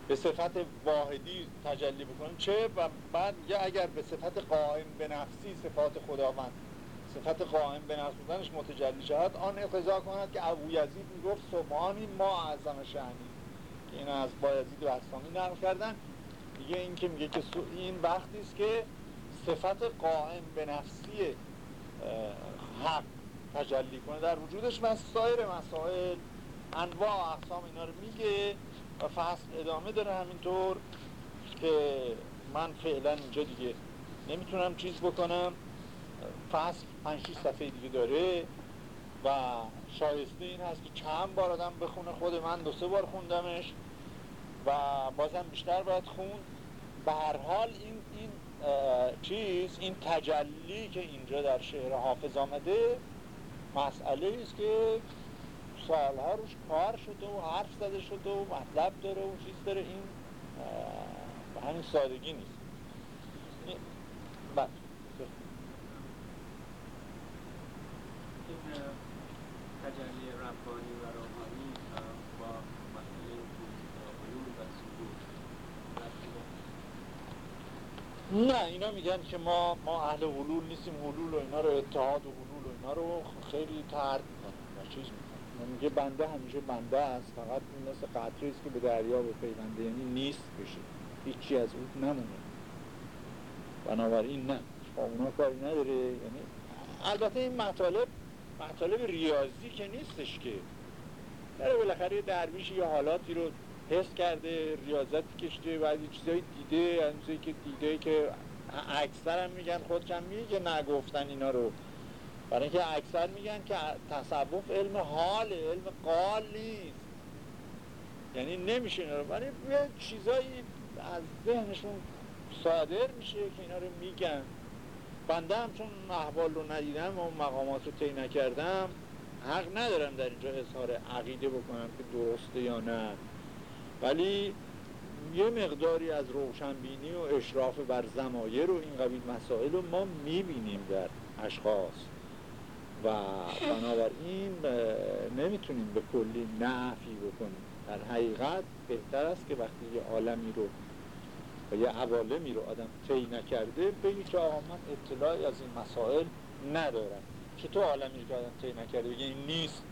به صفت واحدی تجلی بکنیم چه؟ و بعد یا اگر به صفت قائم به نفسی صفات خداوند. صفت قائم به نفس متجلی شد. آن اقضا کند که ابو یزید می‌گفت سبحانی ما اعظم شعنی که این از بایزید و اسلامی نقل کردن. دیگه این که میگه که این وقتی است که صفت قائم به نفسی حق تجلی کنه. در وجودش و سایر مسائل انواع اقسام اینا رو میگه و فصل ادامه داره همینطور که من فعلا اینجا دیگه نمی‌تونم چیز بکنم. فصل 5 صفحه دیگه داره و شایسته این هست که چند بار آدم بخونه خود من دو سه بار خوندمش و بازم بیشتر باید خون به هر حال این این چیز این تجلی که اینجا در شعر حافظ آمده مسئله است که سالها روش کار شده و حرف زده شده و مطلب داره و چیز داره. این به همین سادگی نیست. بله. تجلی ربانی و روحانی با مسئله حلول و سکوت. نه اینا میگن که ما ما اهل حلول نیستیم حلول و اینا رو اتحاد و حلول و اینا رو خیلی ترد می‌کنیم و چیز می‌کنیم. میگه بنده همیشه بنده است فقط مثل قطره است که به دریا به پیونده یعنی نیست بشه. هیچی از اون نمونه. بنابراین نه با اونا کاری نداره. یعنی البته این مطالب مطالب ریاضی که نیستش که. داره بالاخره یه درویش یه حالاتی رو حس کرده ریاضت کشته بعضی چیزایی دیده از که دیده که اکثر هم میگن خودشم میگه نگفتن اینا رو. برای اینکه اکثر میگن که تصوف علم حال علم قال نیست. یعنی نمیشه اینا رو. برای چیزایی از ذهنشون صادر میشه که اینا رو میگن. بنده هم چون احوال رو ندیدم و مقامات رو طی نکردم حق ندارم در اینجا اظهار عقیده بکنم که درسته یا نه. ولی یه مقداری از روشنبینی و اشراف بر زمایر و این قبیل مسائل رو ما می‌بینیم در اشخاص. و بنابراین نمی‌تونیم به کلی نفی بکنیم. در حقیقت بهتر است که وقتی یه عالمی رو و یه عوالمی رو آدم طی نکرده بگی که آقا من اطلاعی از این مسائل ندارم. که تو عالمی که آدم طی نکرده بگی این نیست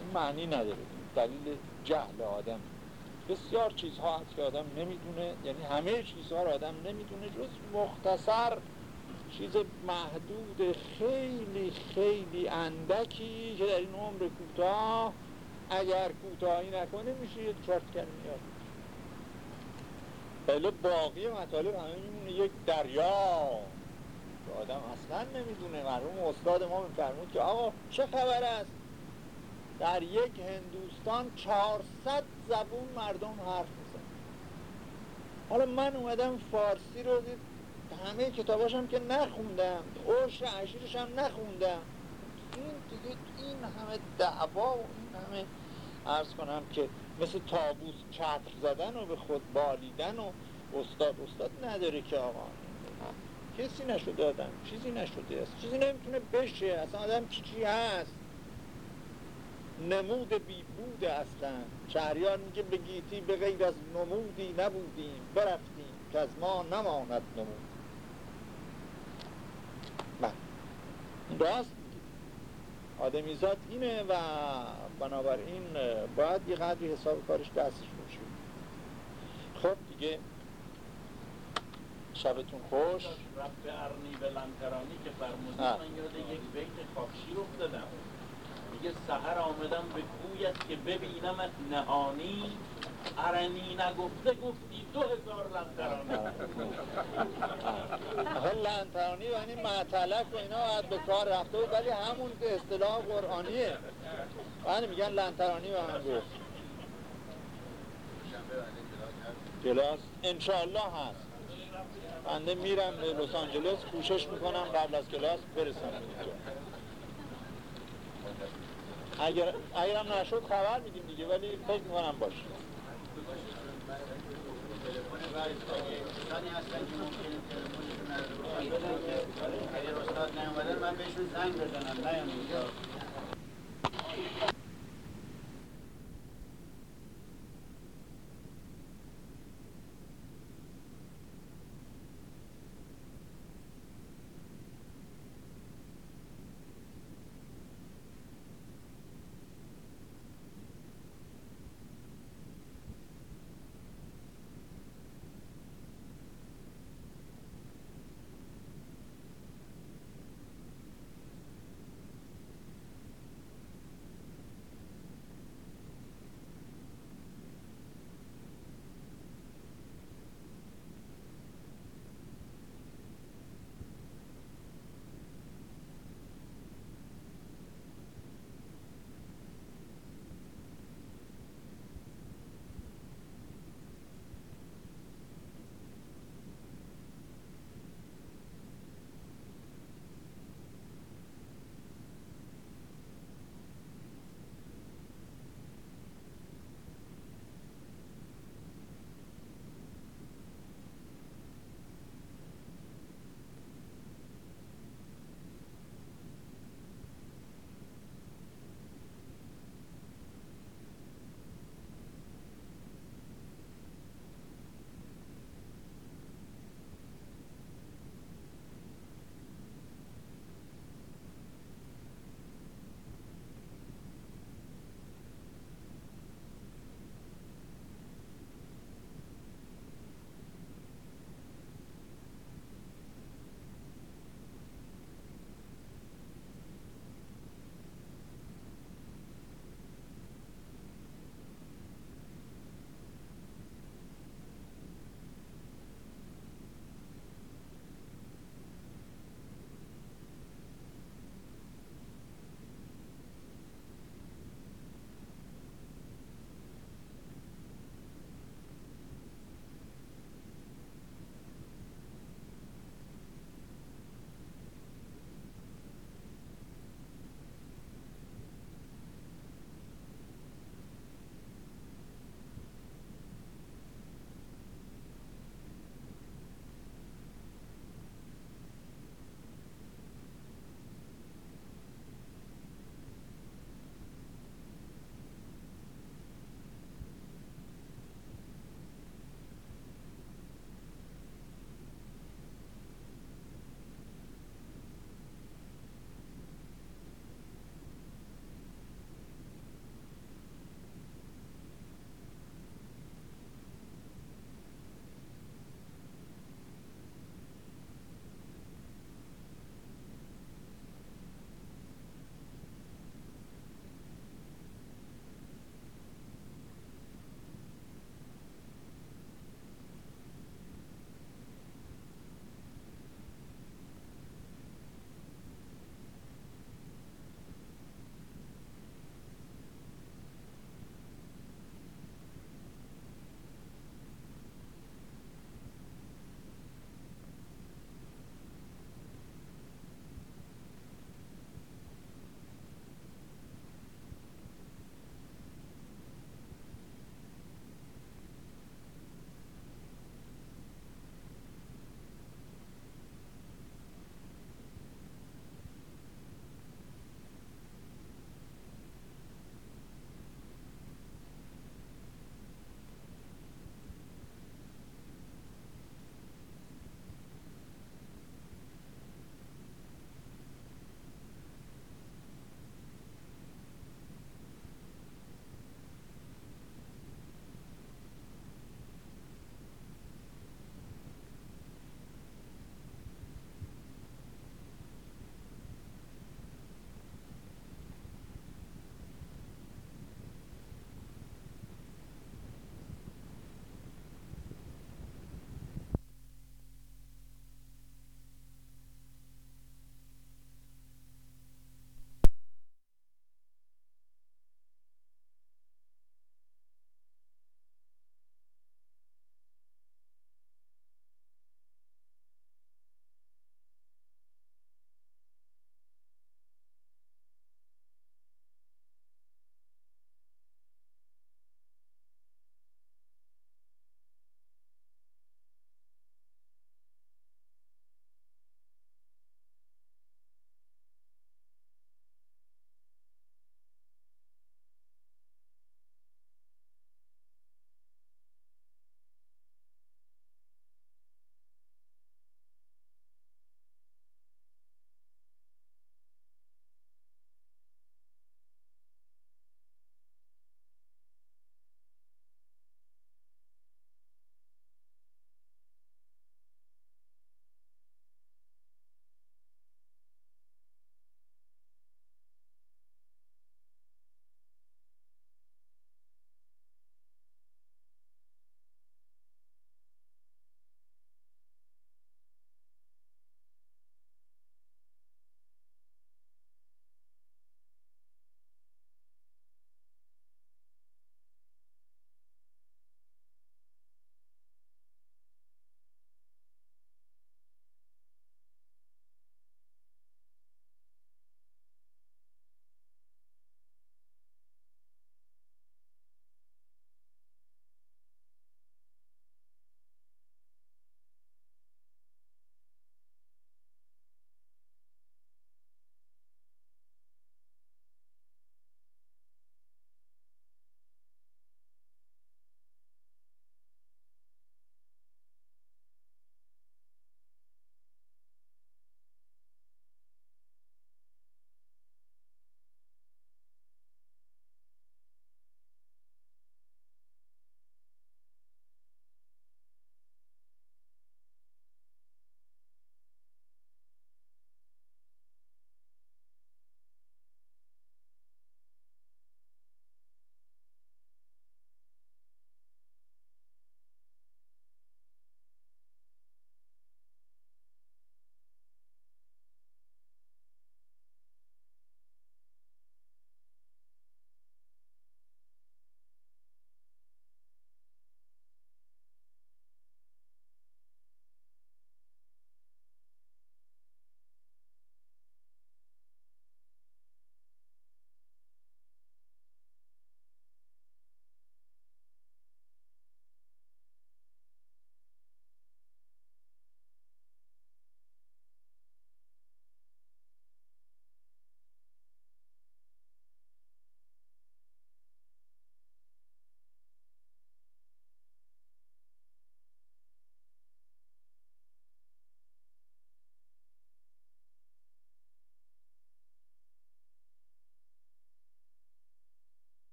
این معنی نداره. دلیل جهل آدم. بسیار چیزها هست که آدم نمی‌دونه. یعنی همه چیزها رو آدم نمی‌دونه جز مختصر چیز محدود خیلی خیلی اندکی که در این عمر کوتاه اگر کوتاهی نکنه میشه یه چارت کرد میاد. ولی باقی مطالب همه میمونه یک دریا. که آدم اصلا نمی‌دونه. مرحوم استاد ما میفرمود که آقا چه خبر است؟ در یک هندوستان 400 زبون مردم حرف میزن حالا من اومدم فارسی رو دید. همه کتاباشم که نخوندم. عشر عشیرش هم نخوندم. این دیگه این همه دعوا و این همه عرض کنم که مثل تابوس چتر زدن و به خود بالیدن و استاد استاد نداره که آقا. کسی نشده آدم. چیزی نشده است. چیزی نمی‌تونه بشه. اصلا آدم چی چی هست؟ نمود بی بوده اصلا. شهریار میگه به گیتی به غیر از نمودی نبودیم. برفتیم که از ما نماند نمود. بله. راست آدمیزاد اینه و بنابراین باید یه قدری حساب کارش دستش باشه. خب دیگه شبتون خوش. رب ارنی به لنترانی که فرمودی من یاد یک بیت خاکشی رو دادم میگه سهر آمدم به کویت که ببینمت نهانی. ارنی نگفته گفتی دو هزار لنترانی آخه لنترانی یعنی معتلک و اینا باید به کار رفته بود ولی همون که اصطلاح قرآنیه. یعنی میگن لنترانی به من گفت. کلاس انشاءالله هست. بنده میرم به لس آنجلس کوشش می‌کنم قبل از کلاس برسم. اگر اگرم نشد خبر میدیم دیگه ولی فکر می‌کنم باشه. کسانی هستن که ممکنه تلفنشون باشن. اگر استاد نیومدن من بهشون زنگ بزنم نیام اینجا